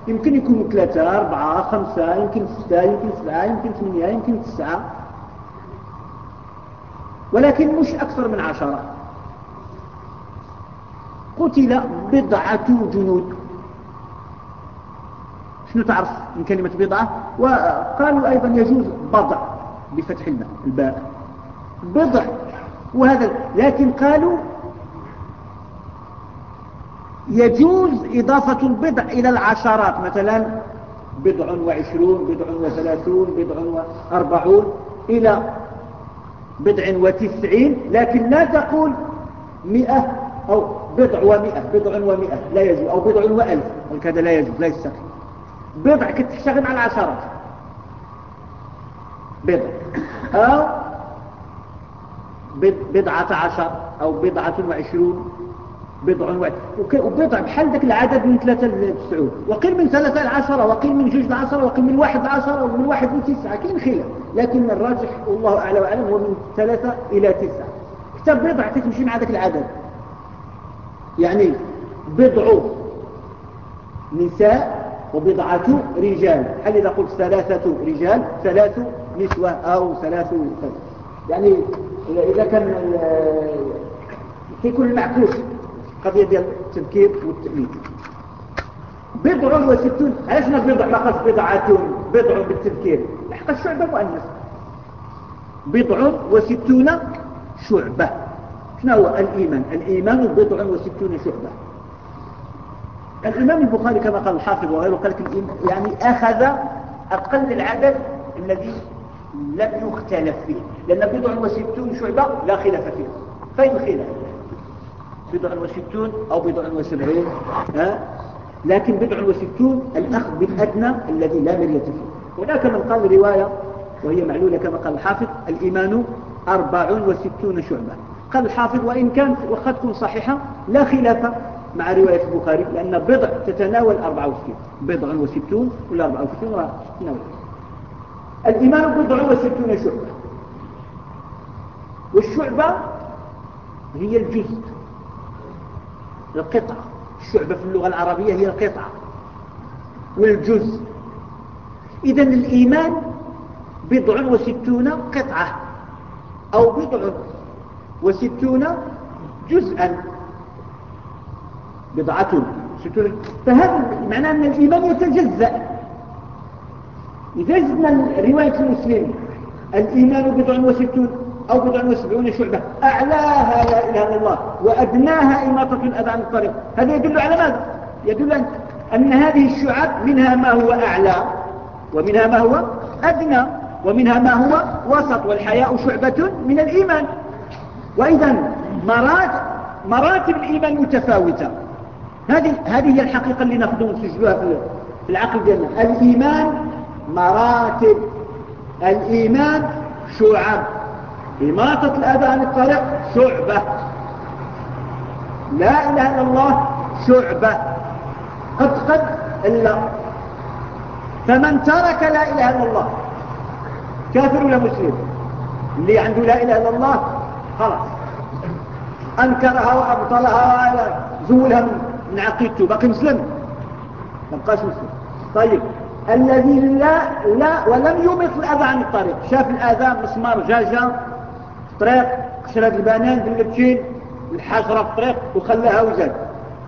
S1: يمكن يكونوا ثلاثة أربعة خمسة يمكن ستة يمكن سبعة يمكن ثمانية يمكن تسعة. ولكن مش أكثر من عشرة. قتل بضعة جنود. شنو تعرف من كلمة بضعة؟ وقالوا أيضا يجوز بضع بفتح الباء. بضع. وهذا لكن قالوا يجوز إضافة البضع إلى العشرات مثلا بضع وعشرون بضع وثلاثون بضع وأربعون إلى بضع وتسعين لكن لا تقول مئة أو بضع ومئة بضع ومئة لا يجوز أو بضع وألف هكذا لا يجوز لا يستقيم. بضع كنت تشتغل على العشرات. بضع. أو بضعة عشر أو بضعة وعشرون. بضع وبضع بحال ذاك العدد من ثلاثة لتسعود وقيل من ثلاثة لعشرة وقيل من جوج لعشرة وقيل من واحد لعشرة ومن واحد لتسعة كاين خلاف لكن الراجح والله أعلى وأعلم هو من ثلاثة إلى تسعة. كتاب بضع تمشي مع ذاك العدد. يعني بضع نساء وبضعة رجال. هل إذا قلت ثلاثة رجال ثلاث نسوة أو ثلاث يعني إذا كان كيكون المعكوس قضية ديال التذكير والتأمين. بضع وستون. علاش ما بضع ما قص بضعة بضع بالتذكير لحق الشعبة مؤنث بضع وستون شعبة. شنو هو الإيمان؟ الإيمان بضع وستون شعبة. الإمام البخاري كما قال الحافظ وغيره قال يعني أخذ أقل العدد الذي لم يختلف فيه. لأن بضع وستون شعبة لا خلاف فيه. فين الخلاف بضع وستون أو بضع وسبعين ها؟ لكن بضع وستون الأخذ بالأدنى الذي لا مرية فيه. هناك من قال رواية وهي معلولة كما قال الحافظ الإيمان أربع وستون شعبة. قال الحافظ وإن كانت وقد تكون صحيحة لا خلاف مع رواية البخاري لأن بضع تتناول 64 بضع وستون ولا 64 تتناول. الإيمان بضع وستون شعبة. والشعبة هي الجزء القطعة الشعبة في اللغة العربية هي القطعة والجزء. إذا الإيمان بضع وستون قطعة أو بضع وستون جزءا. بضعة ستون. فهذا معناه أن الإيمان يتجزأ. إذا زدنا رواية المسلم الإيمان بضع وستون أو بضع وسبعون شعبة أعلاها لا إله إلا الله وأدناها إماطة الأذى عن الطريق. هذا يدل على ماذا؟ يدل أن هذه الشعب منها ما هو أعلى ومنها ما هو أدنى ومنها ما هو وسط والحياء شعبة من الإيمان. وإذا مراتب, مراتب الإيمان متفاوتة. هذه هذه هي الحقيقة اللي ناخذ نسجلوها في العقل ديالنا. الإيمان مراتب الإيمان شعب. إماطة الأذى عن الطريق شعبة. لا إله إلا الله شعبة. قد قد إلا. فمن ترك لا إله إلا الله كافر ولا مسلم اللي عنده لا إله إلا الله خلاص. أنكرها وأبطلها زولها. من عقيدته باقي مسلم. ما بقاش مسلم. طيب. الذي لا لا ولم يمط الأذى عن الطريق. شاف الأذى مسمار جاجة الطريق قشرة البنان دلبتين الحجرة في الطريق وخلاها وزاد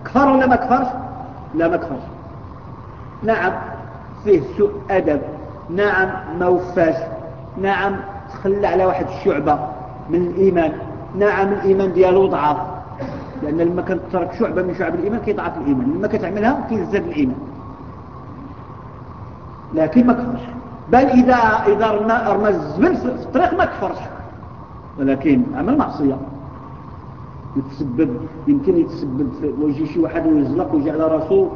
S1: كفر ولا ما كفرش؟ لا ما كفرش. نعم فيه سوء أدب. نعم ما وفاش. نعم تخلى على واحد الشعبة من الإيمان. نعم الإيمان ديالو ضعف لأن لما كانت ترك شعبة من شعب الإيمان كيضعف الإيمان. لما كتعملها كيزداد الإيمان. لكن ما كفرش. بل إذا إذا رمى الزبل في الطريق ما كفرش. ولكن عمل معصية. يتسبب يمكن يتسبب ويجي شي واحد ويزلق ويجي على راسه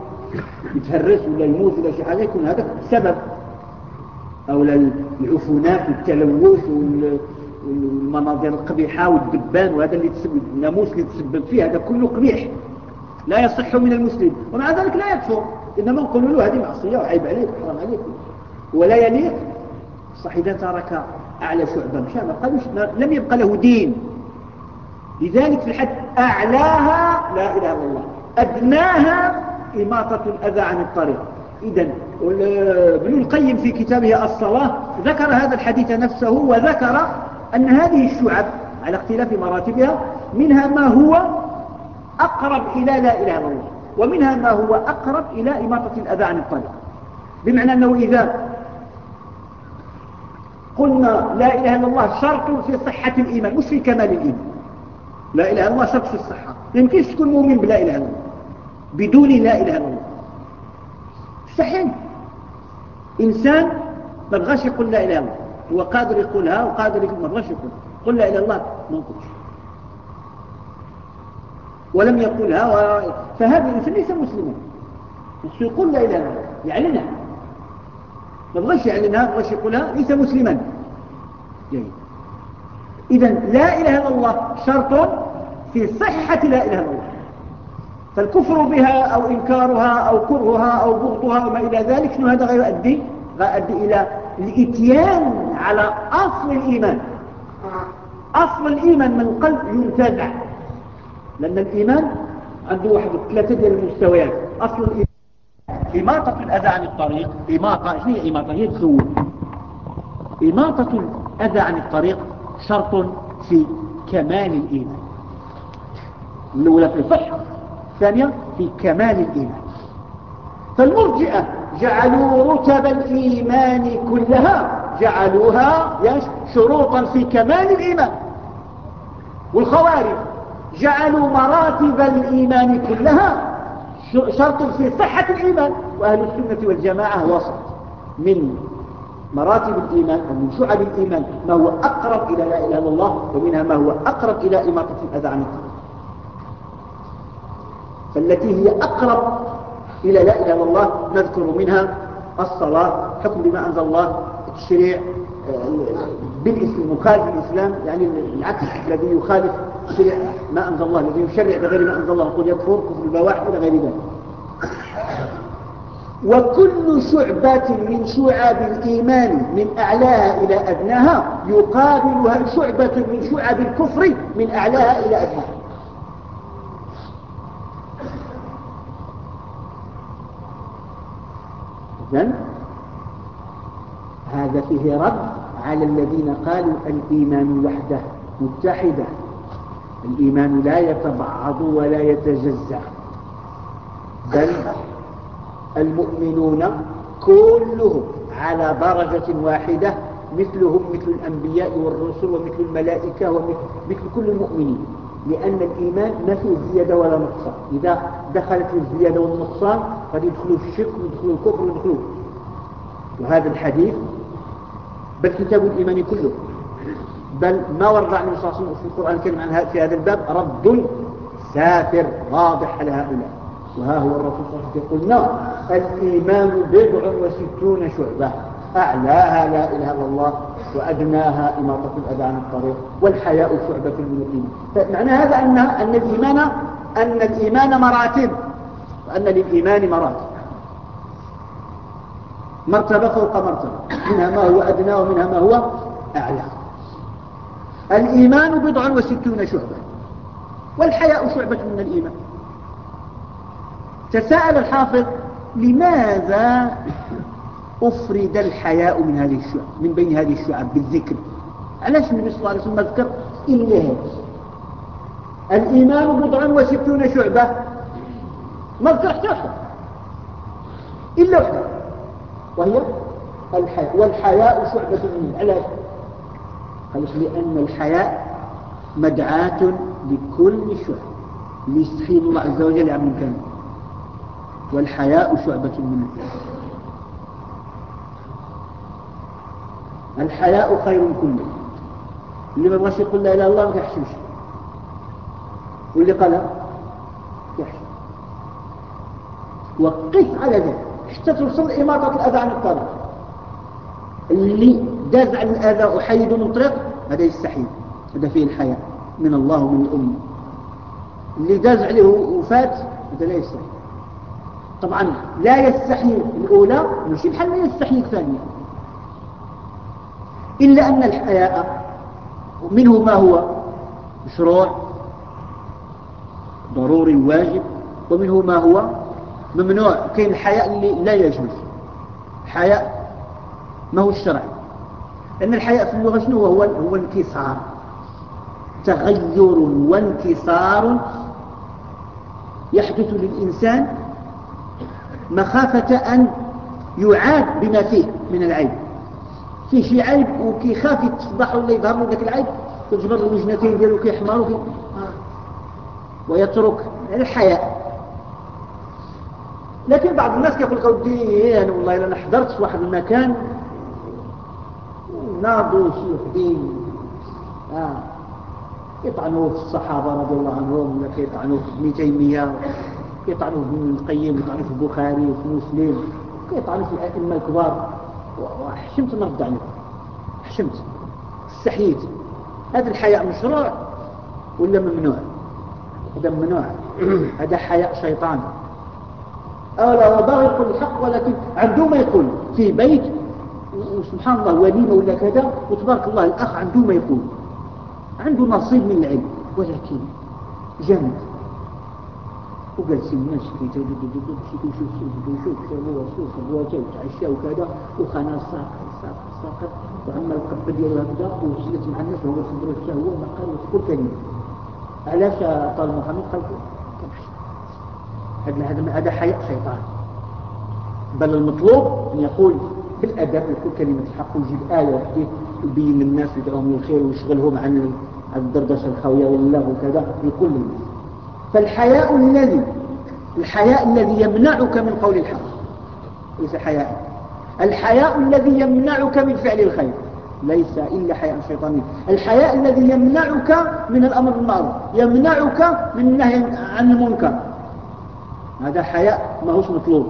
S1: يتهرس ولا يموت ولا شي حاجة يكون هذا السبب أو العفونات والتلوث والمناظر القبيحة والدبان وهذا اللي تسبب الناموس اللي تسبب فيه هذا كله قبيح. لا يصح من المسلم. ومع ذلك لا يكفر. إنما نقول له هذه معصية وعيب عليك وحرام عليك. ولا يليق. صح إذا ترك أعلى شعبة. مشان ما قالوش لم يبقى له دين. لذلك في الحد أعلاها لا إله إلا الله. أدناها إماطة الأذى عن الطريق. إذا ابن القيم في كتابه الصلاة ذكر هذا الحديث نفسه وذكر أن هذه الشعب على اختلاف مراتبها منها ما هو أقرب إلى لا إله إلا الله. ومنها ما هو أقرب إلى إماطة الأذى عن الطريق. بمعنى أنه إذا قلنا لا إله إلا الله شرط في صحة الإيمان مش في كمال الإيمان. لا إله إلا الله شرط في الصحة. يمكنش تكون مؤمن بلا إله إلا الله بدون لا إله إلا الله. مستحيل إنسان ما بغاش يقول لا إله إلا الله هو قادر يقولها وقادر يقول ما بغاش يقول قل لا إله إلا الله ما نقولش. ولم يقولها. فهذا الإنسان ليس مسلما. يقول لا إله إلا الله. يعلنها. ما بغاش يعلنها بغاش يقولها ليس مسلما. جيد. إذا لا إله إلا الله شرط في صحة لا إله إلا الله. فالكفر بها أو إنكارها أو كرهها أو بغضها وما إلى ذلك شنو هذا غير يؤدي يؤدي إلى الإتيان على أصل الإيمان. أصل الإيمان من القلب ينتزع. لأن الإيمان عنده واحد ثلاثة ديال المستويات. أصل الإيمان إماطة الأذى عن الطريق إماطة شنو هي إماطة؟ هي تسول إماطة الأذى عن الطريق شرط في كمال الإيمان. الأولى في الصحة الثانية في كمال الإيمان. فالمرجئة جعلوا رتب الإيمان كلها. جعلوها شروطا في كمال الإيمان. والخوارج جعلوا مراتب الإيمان كلها شرط في صحة الإيمان وأهل السنة والجماعة وسط. من مراتب الإيمان ومن شعب الإيمان ما هو أقرب إلى لا إله إلا الله ومنها ما هو أقرب إلى إماطة الأذى عن الطريق فالتي هي أقرب إلى لا إله إلا الله نذكر منها الصلاة حكم بما أنزل الله التشريع آه، بالاسم مخالف الإسلام يعني العكس الذي يخالف ما أنزل الله الذي يشرع بغير ما أنزل الله. يقول يكفر كفر البواح إلى غير ذلك. وكل شعبة من شعب الإيمان من أعلاها إلى أدناها يقابلها شعبة من شعب الكفر من أعلاها إلى أدناها. إذن هذا فيه رد على الذين قالوا الإيمان وحده متحدة. الإيمان لا يتبعض ولا يتجزأ. بل المؤمنون كلهم على درجة واحدة مثلهم مثل الأنبياء والرسل ومثل الملائكة ومثل كل المؤمنين. لأن الإيمان ما فيه زيادة ولا نقصان. إذا دخلت الزيادة والنقصان قد يدخلوا في الشرك ويدخلوا الكفر ويدخلوا وهذا الحديث بل كتاب الإيمان كله بل ما ورد عن النبي صلى الله عليه وسلم في القرآن الكريم عن في هذا الباب رد سافر واضح على هؤلاء. وها هو الرسول صلى الله عليه وسلم يقول نعم الإيمان بضع وستون شعبة. أعلاها لا إله إلا الله وأدناها إماطة الأذى عن الطريق والحياء شعبة من الإيمان فمعنى هذا أن أن الإيمان أن الإيمان مراتب. وأن للإيمان مراتب. مرتبة فوق مرتبة. منها ما هو أدنى ومنها ما هو أعلى. الإيمان بضع وستون شعبة والحياء شعبة من الإيمان. تساءل الحافظ لماذا أفرد الحياء من هذه الشعب من بين هذه الشعب بالذكر؟ علاش النبي صلى الله عليه وسلم ذكر إلا الإيمان بضع وستون شعبة. ما ذكر حتى إلا وحده وهي الحياء والحياء شعبة منه علاش؟ قال لأن الحياء مدعاة لكل شعب. ليستحيل الله عز وجل عن كان. والحياء شعبة منه الحياء خير كله اللي ما بغاش يقول لا إله إلا الله ما يحشمش واللي قالها يحشم وقف على ذلك. حتى توصل إماطة الأذى عن الطريق اللي داز عن الأذى وحيد من الطريق هذا يستحيل هذا فيه الحياة. من الله ومن الأمة. اللي داز عليه وفات هذا لا يستحيل. طبعا لا يستحيل الأولى ماشي بحال لا يستحيل الثانية. إلا أن الحياء منه ما هو؟ مشروع ضروري واجب. ومنه ما هو؟ ممنوع. كاين الحياء اللي لا يجوز. حياء ما هو الشرعي؟ لأن الحياء في اللغة شنو هو؟ هو انكسار. تغير وانكسار يحدث للإنسان مخافة أن يعاد بما فيه من العيب. فيه شي عيب وكيخاف يتفضح ولا يظهر له ذاك العيب كتجبر الوجنتين ديالو كيحمروا كي ويترك الحياء. لكن بعض الناس كيقول لك أودي أنا والله أنا حضرت في واحد المكان ناضوا شي وحدين آه. في الصحابة رضي الله عنهم ولا كيطعنوا في ابن تيمية يطعنوا في ابن القيم يطعنوا في البخاري وفي مسلم يطعنوا في الأئمة الكبار. وحشمت نرد عليهم حشمت. استحييت هذا الحياء مشروع ولا ممنوع؟ هذا ممنوع. [CLEARS THROAT] هذا حياء شيطان. أو لا وباغي يقول الحق ولكن عنده ما يقول في بيت وسبحان الله وليمة ولا كذا وتبارك الله الأخ عنده ما يقول عنده نصيب من العلم ولكن جامد وجالسين الناس في يشوف يشوف يشوف الرواجة وتعشى وكذا وخانا ساقط ساقط ساقط وعمل القبة ديالو هكذا وجلس مع الناس وهو صدر الشهوة ما قال كل كلمة علاش طال محمد قال هذا هذا حياء شيطان بل المطلوب أن يقول الأدب يقول كلمة الحق ويجيب آية وحده يبين للناس ويدعوهم للخير ويشغلهم عن الدردشة الخاوية والله وكذا يقول للناس فالحياء الذي الحياء الذي يمنعك من قول الحق. ليس حياء. الحياء الذي يمنعك من فعل الخير. ليس إلا حياء شيطاني الحياء الذي يمنعك من الأمر بالمعروف. يمنعك من النهي عن المنكر. هذا حياء ما هوش مطلوب.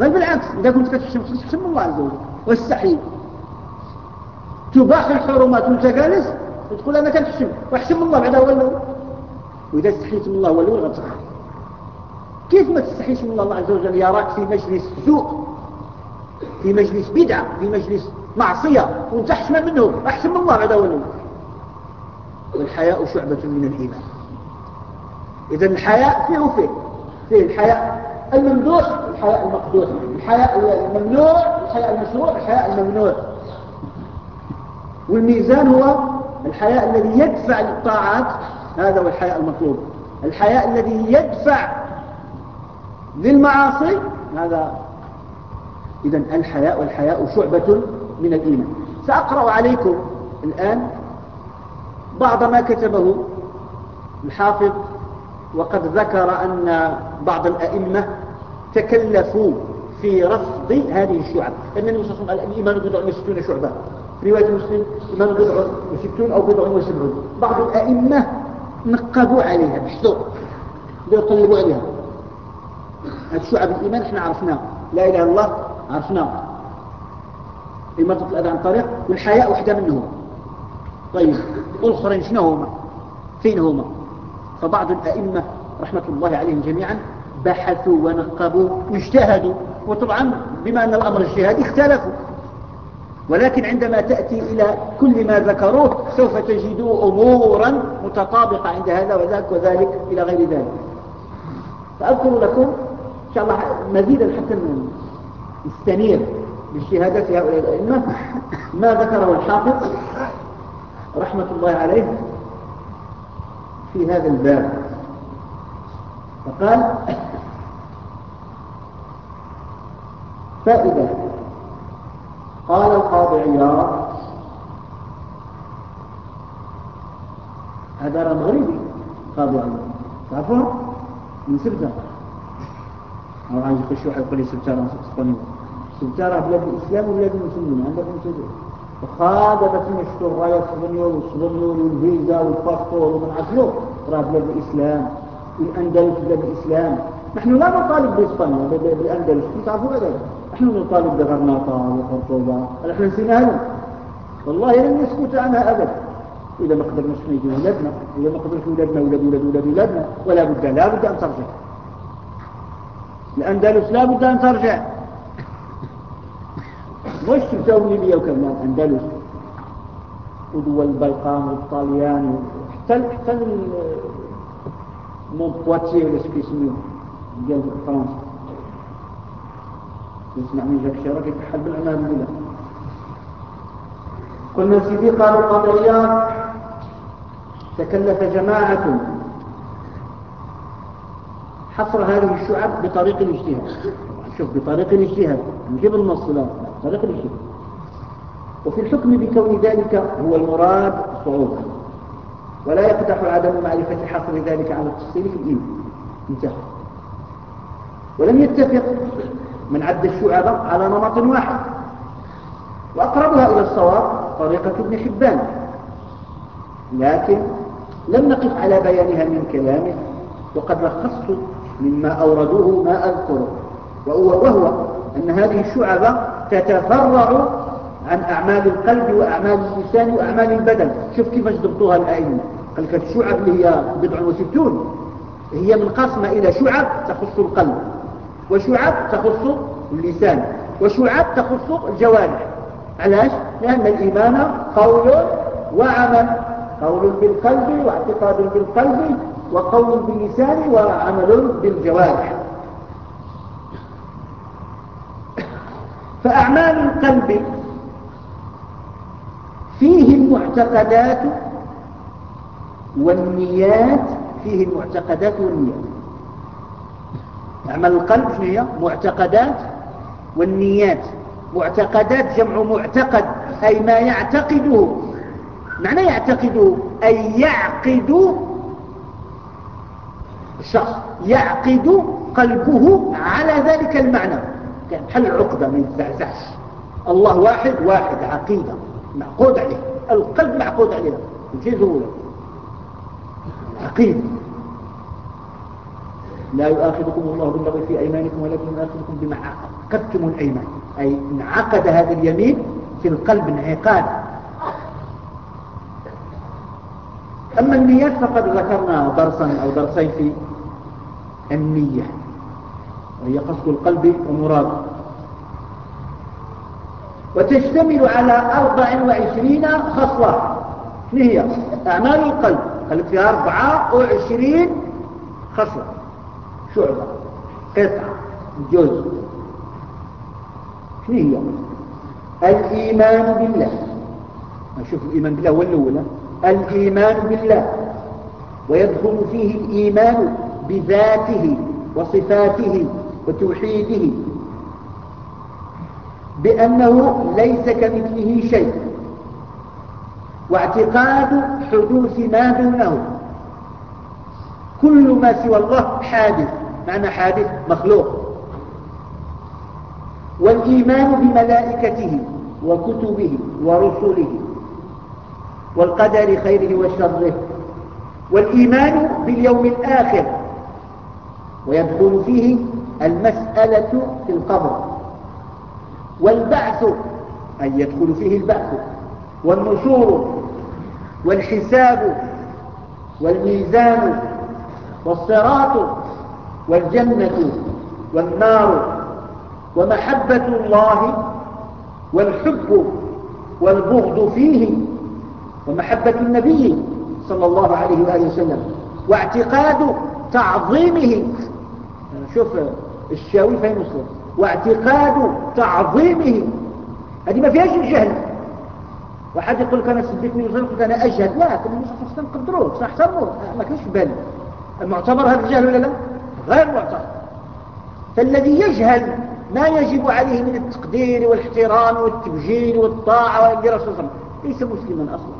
S1: بل بالعكس إذا كنت كتحشم تحشم الله عز وجل. واستحي تباح الحرمات وانت جالس وتقول أنا كنحشم وأحشم الله بعدها هو وإذا استحيت من الله الأول غتسخر كيف ما تستحيش من الله عز وجل؟ يراك في مجلس سوء في مجلس بدعة في مجلس معصية وأنت أحشم منه أحشم الله بعد هو والحياء شعبة من الإيمان. إذا الحياء فيه وفيه فيه الحياء الممدوح الحياء المقدور. الحياء الممنوع الحياء المشروع الحياء الممنوع. والميزان هو الحياء الذي يدفع للطاعات هذا هو الحياء المطلوب. الحياء الذي يدفع للمعاصي هذا إذا الحياء والحياء شعبة من الإيمان. سأقرأ عليكم الآن بعض ما كتبه الحافظ وقد ذكر أن بعض الأئمة تكلفوا في رفض هذه الشعب. لأن النبي صلى الله عليه وسلم الإيمان بضع وستون شعبة. في رواية مسلم الإيمان بضع وستون أو بضع وسبعون. بعض الأئمة نقبوا عليها بحثوا يطلبوا عليها. هذه شعب الإيمان إحنا عرفناه لا إله إلا الله عرفناه إماتة الأذى عن الطريق والحياء واحدة منهم طيب والآخرين شنو هما؟ فين هما؟ فبعض الأئمة رحمة الله عليهم جميعا بحثوا ونقبوا واجتهدوا وطبعا بما أن الأمر الجهادي اختلفوا. ولكن عندما تأتي إلى كل ما ذكروه سوف تجدوا أمورا متطابقة عند هذا وذاك وذلك إلى غير ذلك. فأذكر لكم إن شاء الله مزيدا حتى نستنير باجتهادات هؤلاء الأئمة. ما ذكره الحافظ رحمة الله عليه في هذا الباب. فقال فائدة قال القاضي عياض هذا مغربي قاضي عياض. تعرفون من سبتة أو يخش واحد يقول لي سبتة اسبانيول ترى بلاد الإسلام وبلاد المسلمين؟ عندكم تدري وخاضبت مشتو الراية الصبنيول والصبنيول والفيزا والباسبور ومن عزلوه راه بلاد الإسلام. والأندلس بلاد الإسلام. نحن لا نطالب بإسبانيا بالأندلس تعرفوا هذا؟ نحن نطالب بغرناطة وقرطوبة نحن نسينا هذا. والله لن نسكت عنها أبدا إذا ما قدرناش نيجي ولادنا إذا ما قدرش ولادنا ولاد ولاد ولاد ولادنا ولا بد لا بد أن ترجع. الأندلس لا بد أن ترجع. مش تسوي ليبيا وكمان الأندلس؟ ودول البلقان والطاليان حتى حتى مونبواتي ولا شكي يسميوه ديال فرنسا. يسمع من جاك شراك يتحل بالعنان بلا قلنا سيدي قالوا القضيات تكلف جماعة. حصر هذه الشعب بطريق الاجتهاد. شوف بطريق الاجتهاد. نجيب النص بطريق الاجتهاد. وفي الحكم بكون ذلك هو المراد صعوبة ولا يقدح عدم معرفة حصر ذلك على التفصيل في الإيمان انتهى. ولم يتفق من عد الشعب على نمط واحد. وأقربها إلى الصواب طريقة ابن حبان. لكن لم نقف على بيانها من كلامه وقد لخصت مما أوردوه ما أذكره. وهو, أن هذه الشعب تتفرع عن أعمال القلب وأعمال اللسان وأعمال البدن. شوف كيف ضبطوها الأئمة. قال لك الشعب اللي هي بضع وستون هي منقسمة إلى شعب تخص القلب. وشعب تخص اللسان وشعب تخص الجوارح علاش؟ لأن الإيمان قول وعمل قول بالقلب واعتقاد بالقلب وقول باللسان وعمل بالجوارح. فأعمال القلب فيه المعتقدات والنيات فيه المعتقدات والنيات. أعمال القلب شنو هي معتقدات والنيات. معتقدات جمع معتقد أي ما يعتقده. معنى يعتقده أي يعقد الشخص يعقد قلبه على ذلك المعنى. كان حل عقدة ما يتزعزعش الله واحد واحد عقيدة معقود عليه. القلب معقود عليه. مش زولة عقيدة. لا يؤاخذكم الله باللغو في أيمانكم ولكن يؤاخذكم بما عقدتم الأيمان. أي انعقد هذا اليمين في القلب انعقاد. أما النيات فقد ذكرنا درسا أو درسين في النية. وهي قصد القلب ومراده وتشتمل على أربع وعشرين خصلة. ما هي؟ أعمال القلب. قال فيها أربعة وعشرين خصلة. شعبة قطعة جزء. شنو هي؟ الإيمان بالله. نشوف الإيمان بالله هو الأولى الإيمان بالله. ويدخل فيه الإيمان بذاته وصفاته وتوحيده. بأنه ليس كمثله شيء. واعتقاد حدوث ما دونه. كل ما سوى الله حادث. معنى حادث مخلوق. والإيمان بملائكته وكتبه ورسله والقدر خيره وشره. والإيمان باليوم الآخر ويدخل فيه المسألة في القبر. والبعث أي يدخل فيه البعث. والنشور والحساب والميزان والصراط. والجنة والنار ومحبة الله والحب والبغض فيه ومحبة النبي صلى الله عليه وآله وسلم واعتقاد تعظيمه. شوف الشاوي فين وصل واعتقاد تعظيمه. هذه ما فيهاش الجهل. واحد يقول لك أنا سديتني وصل قلت أنا اجهد لا كل الناس خاصة نقدروه نحترموه ما كاينش بالي المعتبر هذا الجهل ولا لا؟ غير معتبر فالذي يجهل ما يجب عليه من التقدير والاحترام والتبجيل والطاعة صلى الله ليس مسلما أصلا.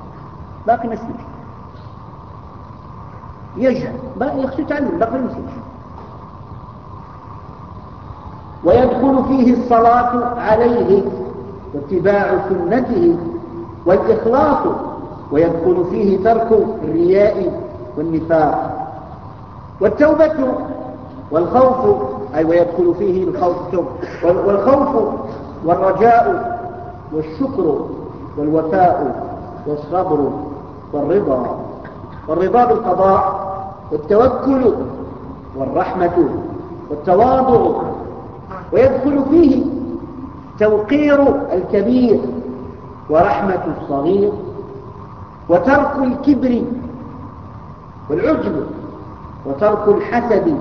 S1: باقي ما يسلمش يجهل. باقي يخشى يتعلم باقي ما يسلمش ويدخل فيه الصلاة عليه واتباع سنته والإخلاص ويدخل فيه ترك الرياء والنفاق. والتوبة والخوف أي ويدخل فيه الخوف والخوف والرجاء والشكر والوفاء والصبر والرضا. والرضا بالقضاء والتوكل والرحمة والتواضع. ويدخل فيه توقير الكبير ورحمة الصغير وترك الكبر والعجب وترك الحسد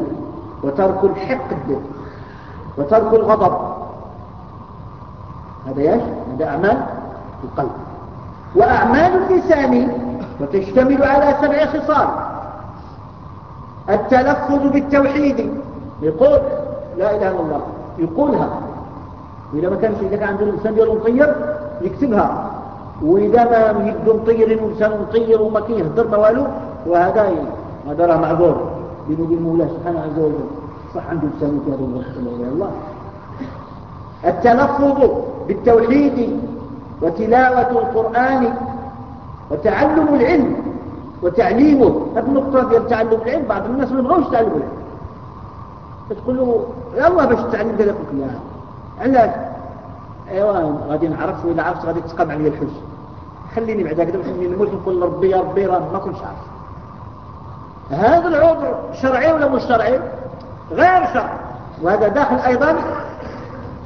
S1: وترك الحقد وترك الغضب. هذا إيش؟ هذا أعمال القلب. وأعمال اللسان وتشتمل على سبع خصال. التلفظ بالتوحيد. يقول لا إله إلا الله. يقولها. وإذا ما كانش إذا كان عنده الإنسان ديالو مطير يكتبها. وإذا ما يده مطير وإنسان مطير وما كيهدر ما والو وهذا هذا راه معذور. بينه مولاه سبحانه عز وجل. صح عنده لسانه في إلا الله التلفظ بالتوحيد وتلاوة القرآن وتعلم العلم وتعليمه. هذه النقطة تعلم العلم بعض الناس ما يبغوش تعلم العلم. تقول له يا الله باش تعلم كذا قلت لا. علاش ايوا غادي نعرف واذا عرفت غادي تقام عليا الحج خليني بعد هكذا باش نموت نقول لربي يا ربي راه ما كنتش عارف. هذا العذر شرعي ولا مش شرعي؟ غير شرعي. وهذا داخل أيضا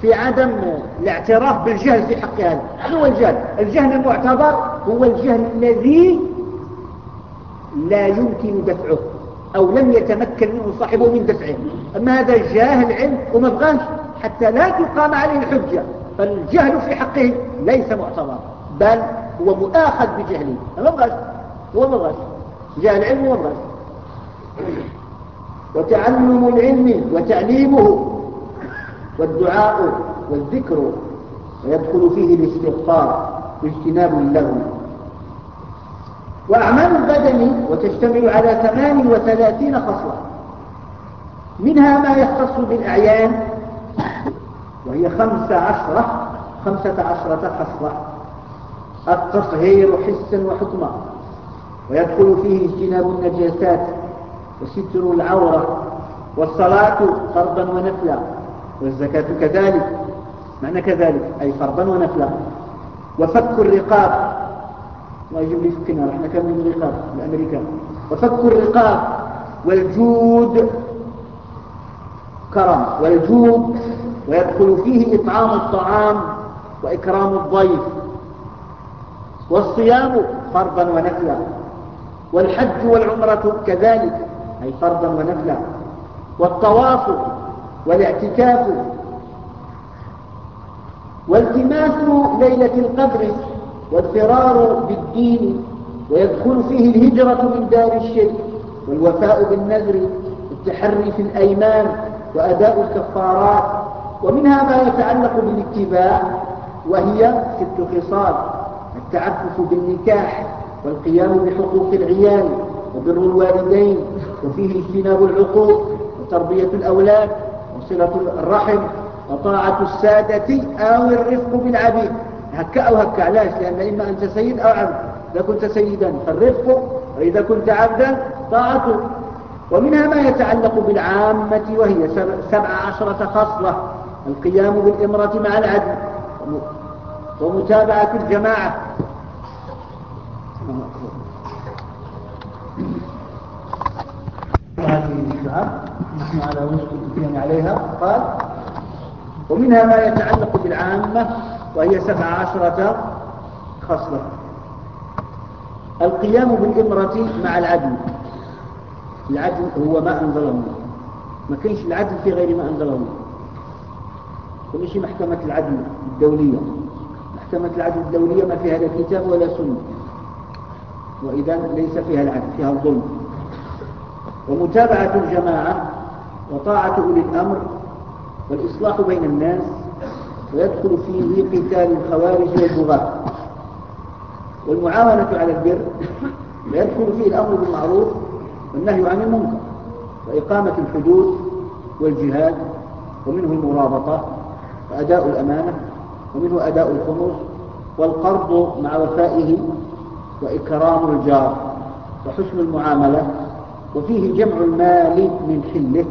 S1: في عدم الاعتراف بالجهل في حق هذا شنو هو الجهل؟ الجهل المعتبر هو الجهل الذي لا يمكن دفعه أو لم يتمكن منه صاحبه من دفعه. أما هذا جاهل علم وما بغاش حتى لا تقام عليه الحجة. فالجهل في حقه ليس معتبر بل هو مؤاخذ بجهله. ما بغاش؟ هو ما بغاش. جاهل علم وما بغاش. وتعلم العلم وتعليمه والدعاء والذكر ويدخل فيه الاستغفار واجتناب اللغو وأعمال البدن وتشتمل على ثمان وثلاثين خصلة. منها ما يختص بالأعيان وهي خمس عشرة خمسة عشرة خصلة. التطهير حسا وحكما. ويدخل فيه اجتناب النجاسات. وستر العورة والصلاة فرضا ونفلا والزكاة كذلك. معنى كذلك أي فرضا ونفلا. وفك الرقاب. الله يجيب لي فكنا إحنا كان من الرقاب الأمريكان وفك الرقاب والجود كرم. والجود ويدخل فيه إطعام الطعام وإكرام الضيف. والصيام فرضا ونفلا. والحج والعمرة كذلك. أي فرضا ونفلا. والطواف والاعتكاف والتماس ليلة القدر والفرار بالدين ويدخل فيه الهجرة من دار الشرك والوفاء بالنذر والتحري في الأيمان وأداء الكفارات. ومنها ما يتعلق بالاتباع وهي ست خصال التعفف بالنكاح والقيام بحقوق العيال وبر الوالدين وفيه اجتناب العقوق وتربية الأولاد وصلة الرحم وطاعة السادة أو الرفق بالعبيد. هكا أو هكا علاش لأن إما أنت سيد أو عبد. إذا كنت سيدا فالرفق وإذا كنت عبدا طاعته ومنها ما يتعلق بالعامة وهي سبع عشرة خصلة القيام بالإمرة مع العدل ومتابعة الجماعة. الشعب نحن على وجه الإتيان عليها قال ومنها ما يتعلق بالعامة وهي سبع عشرة خصلة. القيام بالإمرة مع العدل. العدل هو ما أنزل الله ما كانش العدل في غير ما أنزل الله كل شيء محكمة العدل الدولية. محكمة العدل الدولية ما فيها لا كتاب ولا سنة. وإذا ليس فيها العدل فيها الظلم. ومتابعة الجماعة وطاعة أولي الأمر والإصلاح بين الناس ويدخل فيه قتال الخوارج والبغاة. والمعاونة على البر ويدخل فيه الأمر بالمعروف والنهي عن المنكر وإقامة الحدود والجهاد ومنه المرابطة وأداء الأمانة ومنه أداء الخمس والقرض مع وفائه وإكرام الجار وحسن المعاملة وفيه جمع المال من حله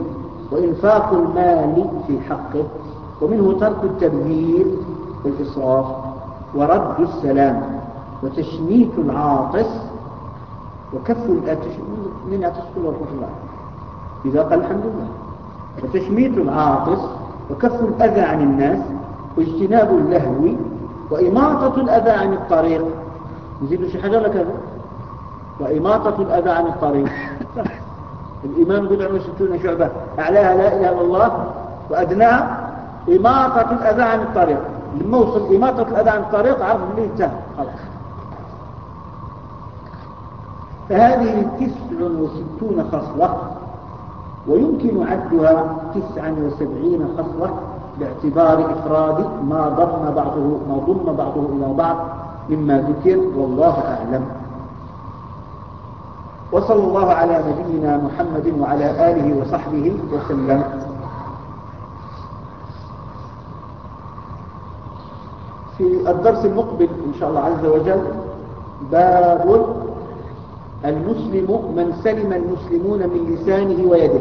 S1: وإنفاق المال في حقه ومنه ترك التبذير والإسراف ورد السلام وتشميت العاطس وكف من يعطس كل الله. إذا قال الحمد لله. وتشميت العاطس وكف الأذى عن الناس واجتناب اللهو وإماطة الأذى عن الطريق. نزيد شي حاجة لك هذا وإماطة الأذى عن الطريق. الإيمان بضع وستون شعبة أعلاها لا إله إلا الله وأدناها إماطة الأذى عن الطريق. لما وصل إماطة الأذى عن الطريق عرف اللي انتهى. خلاص. فهذه تسع وستون خصلة ويمكن عدها تسعا وسبعين خصلة باعتبار إفراد ما ضم بعضه ما ضم بعضه إلى بعض مما ذكر والله أعلم. وصلى الله على نبينا محمد وعلى آله وصحبه وسلم. في الدرس المقبل إن شاء الله عز وجل باب المسلم من سلم المسلمون من لسانه ويده.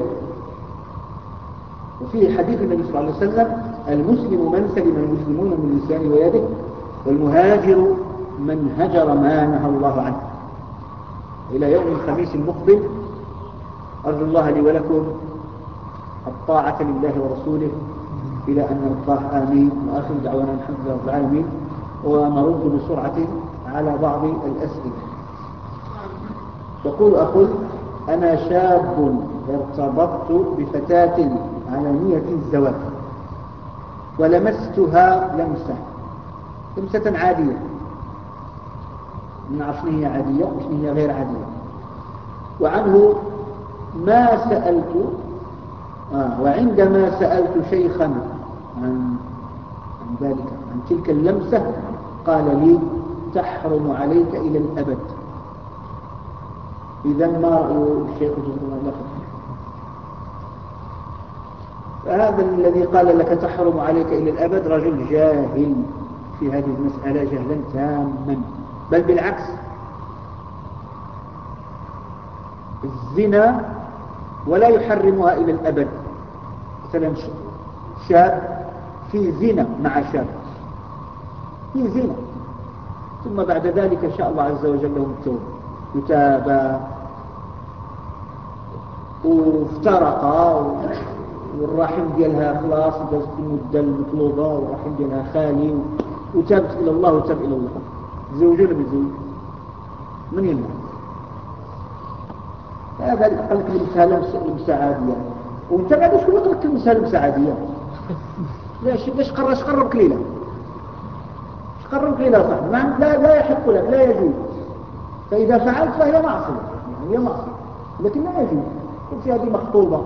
S1: وفيه حديث النبي صلى الله عليه وسلم المسلم من سلم المسلمون من لسانه ويده والمهاجر من هجر ما نهى الله عنه. إلى يوم الخميس المقبل أرجو الله لي ولكم الطاعة لله ورسوله إلى أن نلقاه. آمين. وآخر دعوانا الحمد لله رب العالمين. ونرد بسرعة على بعض الأسئلة. يقول أخو أنا شاب ارتبطت بفتاة على نية الزواج ولمستها لمسة لمسة عادية. من هي عادية هي غير عادية وعنه ما سألت آه وعندما سألت شيخا عن, عن ذلك عن تلك اللمسة قال لي تحرم عليك إلى الأبد. إذا ما رأي الشيخ الله فهذا الذي قال لك تحرم عليك إلى الأبد رجل جاهل في هذه المسألة جهلا تاما. بل بالعكس. الزنا ولا يحرمها إلى الأبد. مثلا شاب في زنا مع شاب. في زنا. ثم بعد ذلك شاء الله عز وجل لهم التوبة. يتابى وافترقا والرحم ديالها خلاص دازت المدة المطلوبة والرحم ديالها خالي. وتابت إلى الله وتاب إلى الله. زوجوا ولا بيزوج من يمنع؟ هذا لك المسألة المساعدية وانت بعد شو لك المسألة المساعدية ليش ليش قرر قرب كليلة قرب كليلة صح ما لا لا يحق لك لا يجوز. فإذا فعلت فهي معصية. يعني هي معصية. لكن لا يجوز. قلت هذه مخطوبة.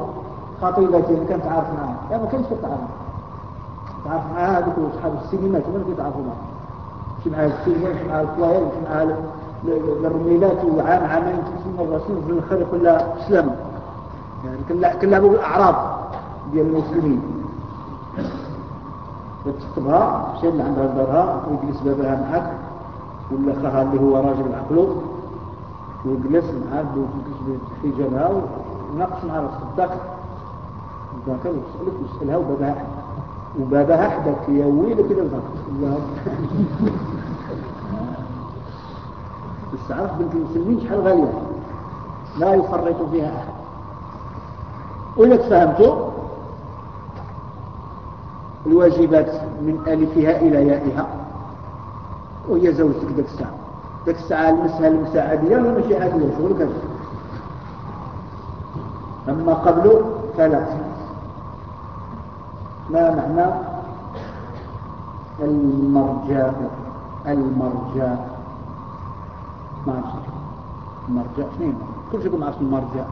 S1: خطيبتي كانت عارف معها لا ما كانش تعرف تعرف معها هذوك أصحاب السينمات ما كنت معها السينما مش معها الكواير معها الرميلات وعام عامين تسمى الرسول في الخير يقول لها اسلام يعني كلها بالأعراض ديال المسلمين. تخطبها مشي اللي عندها دارها ويجلس بابها معك ولا خاها اللي هو راجل عقله ويجلس معك ويجلس بحجابها ونقص مع الصدق ذاك ويسألك ويسألها وبابها وبابها حدك ويلك كده الله. بس عرف بنت المسلمين شحال غالية. لا يفرط فيها أحد. ولك فهمتوا؟ الواجبات من ألفها إلى يائها. وهي زوجتك ذاك الساعة. ذاك الساعة المسها المساء عادية ولا ماشي عادية شغل كذا. أما قبله فلا ما معنى المرجاء المرجاء ما أعرف المرجاء شنو كل شيء ما أعرف المرجاء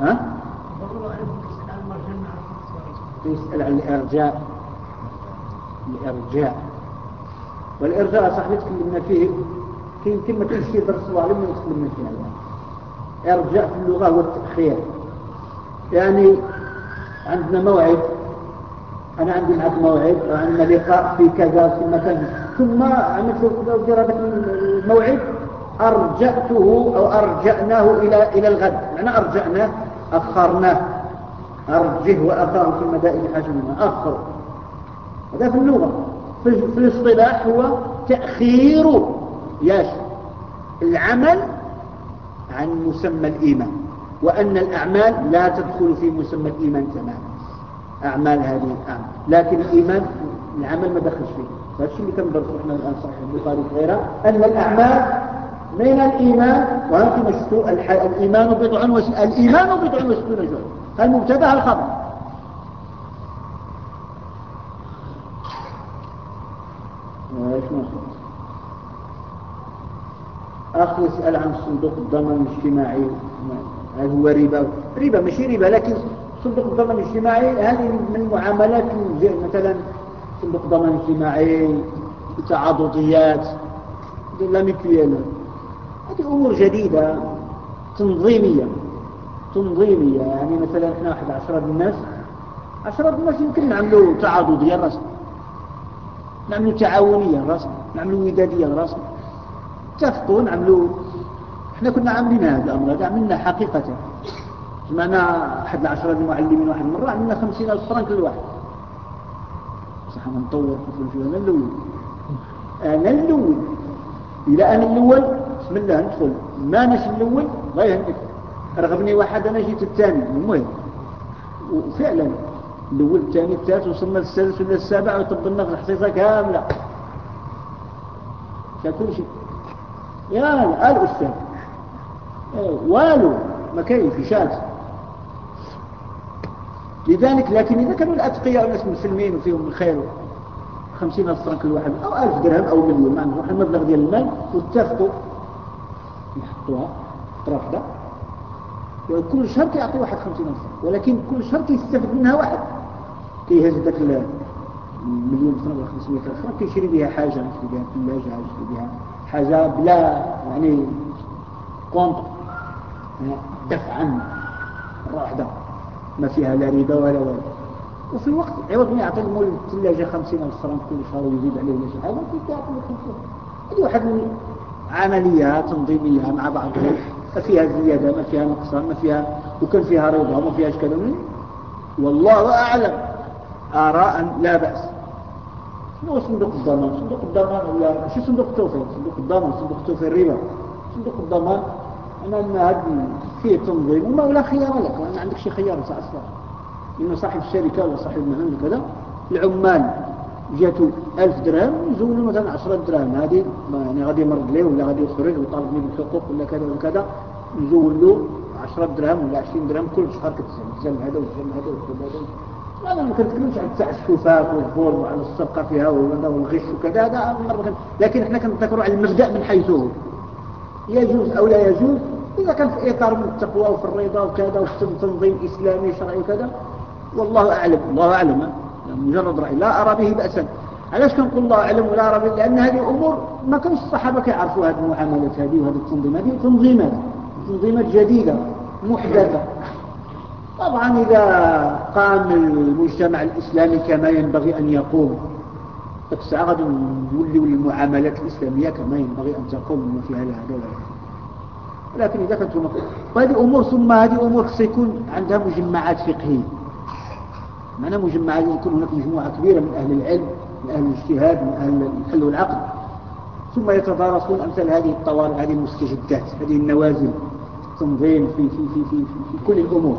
S1: ها؟ يسأل عن الإرجاء الإرجاء والإرجاء صاحبي تكلمنا فيه. كاين كلمة تمشي درس الله لما تكلمنا فيها إرجاء في اللغة هو التأخير. يعني عندنا موعد. أنا عندي معك موعد عندنا لقاء في كذا في مكان. ثم عملت هذا الموعد أرجأته أو أرجأناه إلى إلى الغد. معنى أرجأناه أخرناه. أرجه وأخاه في المدائن حجمنا أخر. هذا في اللغة. في الاصطلاح هو تأخير. ياش العمل عن مسمى الإيمان. وأن الأعمال لا تدخل في مسمى الإيمان تماما. أعمال هذه أعمال لكن الإيمان العمل ما دخلش فيه. هذا الشيء اللي كان درسه إحنا الآن صحيح البخاري وغيره أن الأعمال من الإيمان وأنتم مشتو الإيمان بضع وس... الإيمان بضع وستون جزء. المبتدا الخبر أخ يسأل عن صندوق الضمان الاجتماعي. هو ربا. ربا مش ربا لكن صندوق الضمان الاجتماعي هذه من المعاملات مثلا صندوق الضمان الاجتماعي تعاضديات لا ميكويل. هذه أمور جديدة تنظيمية. تنظيمية يعني مثلا إحنا واحد عشرة الناس عشرة الناس يمكن نعملوا تعاضدية رسم نعملوا تعاونية رسم نعملوا ودادية رسم اتفقوا نعملوا إحنا كنا عاملين هذا الأمر هذا عملنا حقيقة. جمعنا أحد العشرة المعلمين واحد مرة عملنا خمسين ألف فرنك كل واحد صح نطور في أنا الأول أنا الأول إلى أنا الأول بسم الله ندخل. ما نش الأول الله يهنك رغبني واحد أنا جيت الثاني. المهم. وفعلا الأول الثاني الثالث وصلنا للسادس ولا السابع وطبلنا في الحصيصة كاملة. كل شيء. يا الأستاذ. والو ما كيف شات. لذلك لكن إذا كانوا الأتقياء والناس مسلمين وفيهم الخير خمسين ألف فرنك الواحد أو ألف درهم أو مليون ما نروح المبلغ ديال المال واتفقوا يحطوها رافضة وكل شهر كيعطي واحد خمسين ألف ولكن كل شهر كيستفد منها واحد. كيهز ذاك المليون فرنك ولا 500 ألف فرنك كيشري بها حاجة يشري بها ثلاجة يشري بها حاجة بلا يعني كونت دفعا. واحدة ما فيها لا ربا ولا ولا وفي الوقت عوض ما يعطي المول الثلاجة خمسين ألف فرنك كل شهر ويزيد عليه ولا شي حاجة كيعطي هذه واحد عملية تنظيمية مع بعضها ما فيها زيادة ما فيها نقصان ما فيها وكان فيها رضا ما فيهاش كذا والله أعلم. آراء لا بأس. هو صندوق الضمان. صندوق الضمان ولا ماشي صندوق التوفير؟ صندوق الضمان صندوق التوفير الربا صندوق الضمان أنا أن هذا فيه تنظيم وما ولا خيار لك ما عندك شي خيار أصلا. إنه صاحب الشركة ولا صاحب المهن وكذا العمال جاتو ألف درهم يزولوا مثلا عشرة درهم. هذه يعني غادي يمرض ليه ولا غادي يخرج ويطالبني بالحقوق ولا كذا ولا كذا يزولوا عشرة درهم ولا عشرين درهم كل شهر تسلم هذا وتسلم هذا وتسلم هذا أنا ما كنتكلمش تاع الشوفات والظلم وعلى السرقة فيها والغش وكذا هذا مرة لكن إحنا كنتذكروا على المبدأ من حيث هو يجوز أو لا يجوز؟ إذا كان في إطار من التقوى وفي الرضا وكذا وفي تنظيم إسلامي شرعي وكذا والله أعلم الله أعلم مجرد رأي. لا أرى به بأسا. علاش كنقول الله أعلم ولا أرى به؟ لأن هذه أمور ما كانش الصحابة كيعرفوا هذه المعاملات هذه وهذه التنظيمات هذه تنظيمات تنظيمات جديدة محدثة. طبعا إذا قام المجتمع الإسلامي كما ينبغي أن يقوم الساعة غادي نوليو المعاملات الإسلامية كما ينبغي أن تقوم بما فيها هذا ولكن إذا كانت هناك وهذه أمور ثم هذه أمور سيكون عندها مجمعات فقهية. معنى مجمعات يكون هناك مجموعة كبيرة من أهل العلم من أهل الاجتهاد من أهل الحل والعقد. ثم يتدارسون أمثال هذه الطوارئ هذه المستجدات هذه النوازل تنظيم في, في, في, في, في كل الأمور.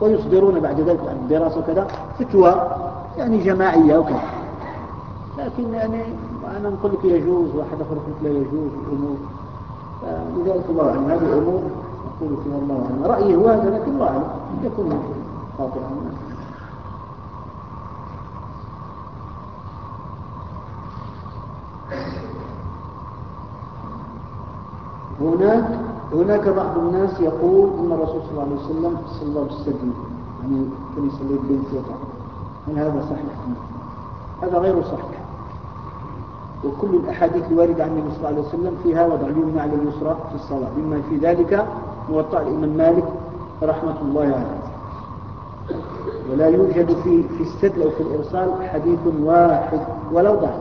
S1: ويصدرون بعد ذلك بعد الدراسة وكذا فتوى يعني جماعية وكذا. لكن يعني أنا نقول لك يجوز واحد أخر يقول لا يجوز الأمور لذلك الله أعلم هذه الأمور أقول فيها الله أعلم رأيي هو هذا لكن الله أعلم. يكون خاطئا. هناك هناك بعض الناس يقول إن الرسول صلى الله عليه وسلم صلى بالسجن يعني كان يصلي بين ثلاثة هل هذا صحيح؟ هذا غير صحيح. وكل الأحاديث الواردة عن النبي صلى الله عليه وسلم فيها وضع اليمنى على اليسرى في الصلاة. بما في ذلك موطأ الإمام مالك رحمة الله عليه. ولا يوجد في في السدل أو في الإرسال حديث واحد ولو ضعف.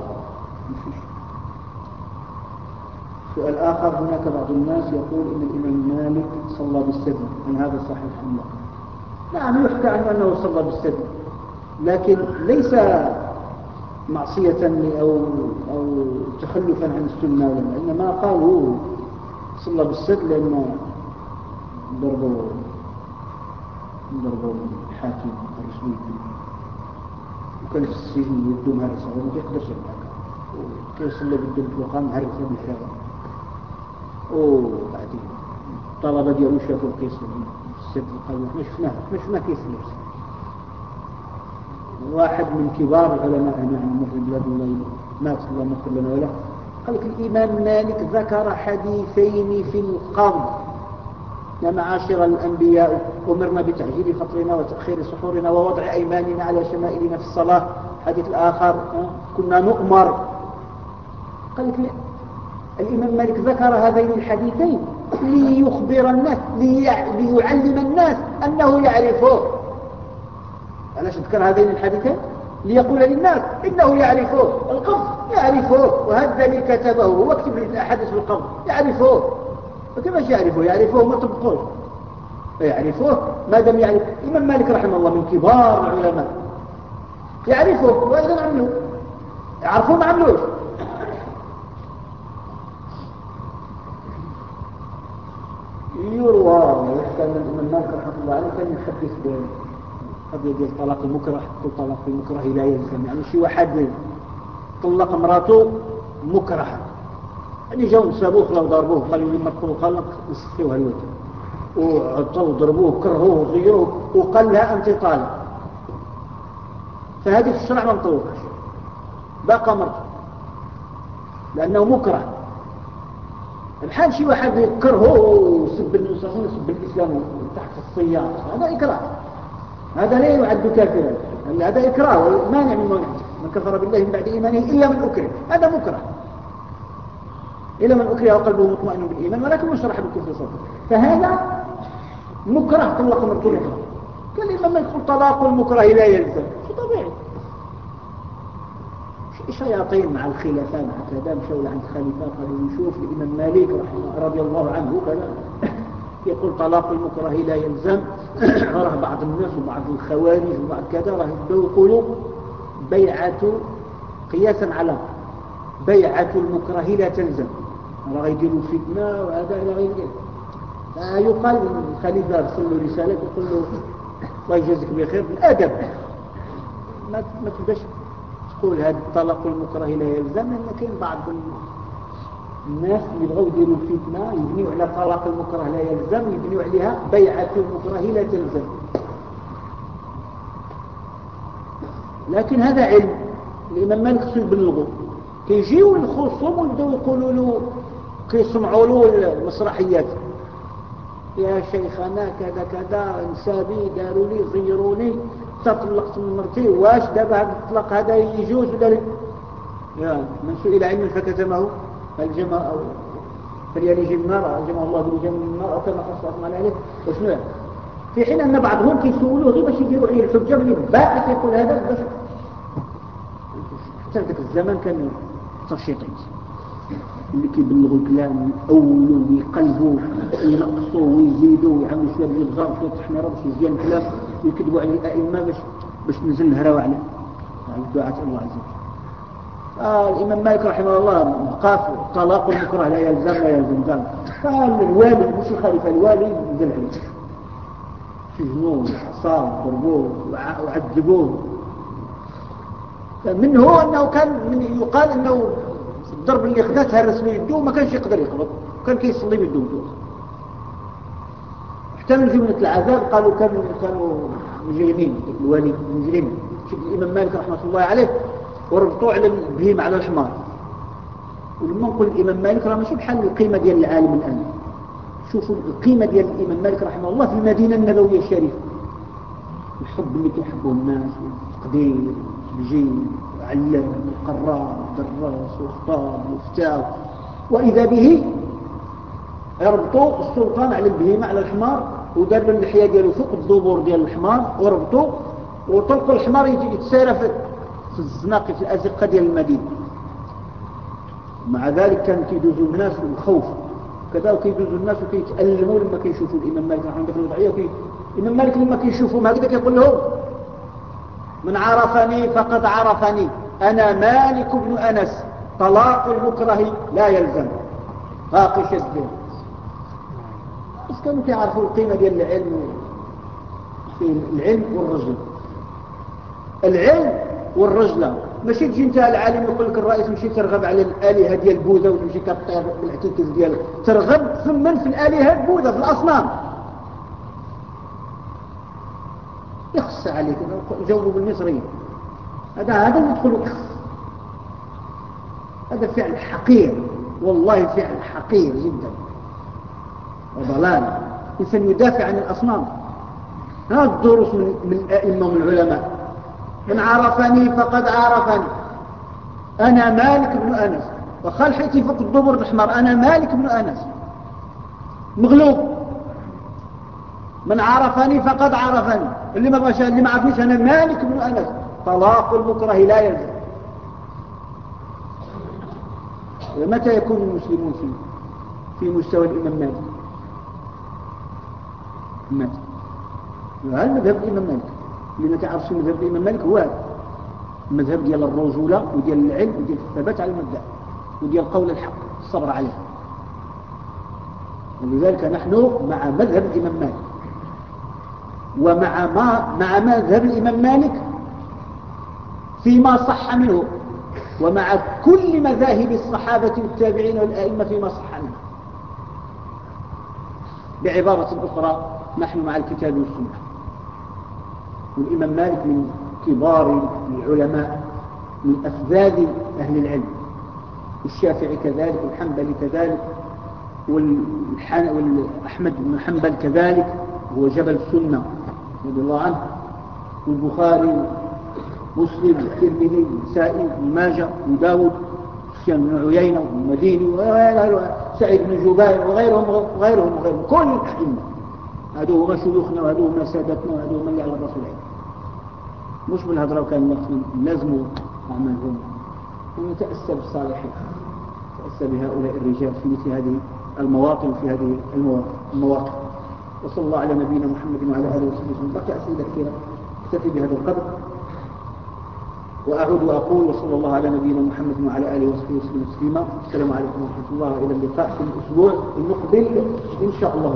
S1: سؤال آخر هناك بعض الناس يقول إن الإمام مالك صلى بالسدل. هل هذا صحيح لا؟ نعم يحكى عنه أنه صلى بالسدل. لكن ليس معصية أو, أو تخلفا عن السنة إنما قالوا صلى بالسدل لأن ضربوا ضربوا الحاكم الرسمي. وكان في السجن يبدو مهرسة. وما يقدرش كيف يصلي بالدم وقام مهرسة بالشارع وبعدين الطلبة ديالو شافوا القيس السد قالوا ما شفناه ما شفنا كيف لبس واحد من كبار هنا في بلاد الله مات الله يغفر لنا وله قال لك الإمام مالك ذكر حديثين في القبض يا معاشر الأنبياء أمرنا بتعجيل فطرنا وتأخير سحورنا ووضع أيماننا على شمائلنا في الصلاة. حديث الآخر كنا نؤمر. قال لك الإمام مالك ذكر هذين الحديثين ليخبر الناس ليعلم الناس أنه يعرفه. علاش ذكر هذين الحديثين ليقول للناس إنه يعرفه القبض يعرفه وهذا اللي كتبه هو كتب الأحاديث القبض يعرفه فكيفاش يعرفه؟ يعرفه ما تبقوش يعرفه ما دام يعرف. الإمام مالك رحمه الله من كبار العلماء. يعرفه وأيضا عمله يعرفوه ما عملوش يروى ويحكى أن الإمام مالك رحمه الله عليه كان يحدث قضية ديال طلاق المكره كل طلاق المكره لا يلزم يعني شي واحد طلق مراته مكرهة يعني جاو نسابوه خلاو ضربوه قالوا لي مرتبوا قال نسخيوها الوجه وعطوا ضربوه كرهوه وغيروه وقال لها أنت طالق. فهذه الشرع ما مطلقش بقى مرته لأنه مكره. الحال شي واحد يكرهه ويسب النبي يسب الإسلام تحت الصيام هذا إكراه. هذا لا يعد كافرا. هذا إكراه مانع من من كفر بالله من بعد إيمانه إلا من أكره. هذا مكره إلا من أكره وقلبه مطمئن بالإيمان ولكن مشرح بالكفر صدره. فهذا مكره طلق مرته مكره كان ما يدخل طلاق المكره لا يلزم. شو طبيعي؟ شياطين مع الخلافة مع كذا مشوا عند الخليفة قالوا نشوف الإمام مالك رحمه رضي الله عنه كذا. يقول طلاق المكره لا يلزم. [COUGHS] راه بعض الناس وبعض الخوارج وبعض كذا راه يبداو يقولوا بيعة قياسا على بيعة المكره لا تلزم. راه يديروا فتنة وهذا إلى غير ذلك. يقال الخليفة أرسل له رسالة يقول له الله يجازيك بخير. بالأدب. ما ما تبداش تقول هذا الطلاق المكره لا يلزم. لأن كاين بعض الناس اللي بغاو يديروا الفتنة يبنيوا على طلاق المكره لا يلزم يبنيوا عليها بيعة المكره لا تلزم. لكن هذا علم الإمام مالك خصو يبلغوا كيجيو الخصوم ويبداو يقولوا له كيسمعوا له المسرحيات. يا شيخنا كذا كذا انسابي داروا لي زيروني طلقت من مرتي واش دابا هذا الطلاق هذا يجوز ولا لا؟ من سئل علما فكتمه. الجمع أو فليلج النار جمع الله بالجمع أو كما قص عثمان عليه. وشنو يعني؟ في حين أن بعضهم كيسولوه غير باش يديروا عليه الحجة من باقي كيقول هذا باش حتى ذاك الزمان كان تشيطين اللي كيبلغوا الكلام يأولوا ويقلبوا وينقصوا ويزيدوا ويعملوا شوية بالغار شوية تحميرة باش يزيان الكلام ويكذبوا على الأئمة باش باش تنزل الهراوه عليه يعني دعاة الله عز وجل. آه الإمام مالك رحمه الله قاف طلاق المكره لا يلزم لا يلزم قال قال الوالي مش الخليفة الوالي نزل عليه سجنوه وحصار ضربوه وعذبوه فمنه أنه كان من يقال أنه الضرب اللي خذتها الرسمية يدو ما كانش يقدر يقبض كان كيصلي بيدو حتى من جملة العذاب قالوا كانوا كانوا مجرمين الوالي شوف الإمام مالك رحمة الله عليه وربطوه على البهيم على الحمار. ولما نقول الإمام مالك راه ماشي بحال القيمة ديال العالم الآن. شوفوا القيمة ديال الإمام مالك رحمه الله في المدينة النبوية الشريفة. الحب اللي كيحبوه الناس والتقدير الجيل علم وقرار ودرس واختار وافتاو وإذا به يربطوا السلطان على البهيمة على الحمار ودار اللحية ديالو فوق الدبور ديال الحمار وربطوا وطلق الحمار يتسير في الزناقي في الأزقة ديال المدينة. مع ذلك كان كيدوزوا الناس بالخوف كذا وكيدوزوا الناس وكيتألموا لما كيشوفوا الإمام مالك رحمه الله الوضعية وكي... الإمام مالك لما كيشوفوا هكذا كيقول لهم من عرفني فقد عرفني. أنا مالك بن أنس. طلاق المكره لا يلزم. باقي شد بس كانوا كيعرفوا القيمة ديال العلم في العلم والرجل. العلم والرجلة. ماشي تجي انت العالم يقول لك الرئيس مشي ترغب على الآلهة ديال بوذا وتمشي كطير بالاعتكاف ديالك ترغب ثم في الآلهة بوذا في الأصنام. يخص عليك. جاوبوا بالمصريين. هذا هذا يدخل هذا فعل حقير. والله فعل حقير جدا. وضلال. إنسان يدافع عن الأصنام. هذا الدروس من, الأئمة ومن من عرفني فقد عرفني. أنا مالك بن أنس. وخال حيتي فوق الدبر الأحمر. أنا مالك بن أنس. مغلوب. من عرفني فقد عرفني. اللي ما بغاش اللي ما عرفنيش أنا مالك بن أنس. طلاق المكره لا يلزم ومتى يكون المسلمون في في مستوى الإمام مالك؟ متى وهل مذهب الإمام مالك؟ اللي ما تعرفش مذهب الإمام مالك هو هذا. المذهب ديال الرجولة وديال العلم وديال الثبات على المبدأ وديال قول الحق الصبر عليه. ولذلك نحن مع مذهب الإمام مالك. ومع ما مع مذهب الإمام مالك فيما صح منه. ومع كل مذاهب الصحابة والتابعين والأئمة فيما صح منه. بعبارة أخرى نحن مع الكتاب والسنة. والإمام مالك من كبار العلماء من أفذاذ أهل العلم. الشافعي كذلك والحنبلي كذلك والأحمد بن حنبل كذلك هو جبل السنة رضي الله عنه. والبخاري مسلم الترمذي والنسائي وابن ماجه وداود سفيان بن عيينة والمديني وسعيد بن جبير وغيرهم وغيرهم وغيرهم كل الأئمة هذو هما شيوخنا وهذو هما سادتنا وهذو هما اللي على الرسول مش بالهضره وكان لازموا أعمالهم. ونتاسى بالصالحين. تأسى بهؤلاء الرجال في مثل هذه المواطن في هذه المواقف وصلى الله على نبينا محمد وعلى آله وصحبه وسلم. بقي أسئلة كثيرة. اكتفي بهذا القدر. وأعود وأقول وصلى الله على نبينا محمد وعلى آله وصحبه وسلم تسليما. السلام عليكم ورحمة الله. وإلى اللقاء في الأسبوع المقبل إن شاء الله.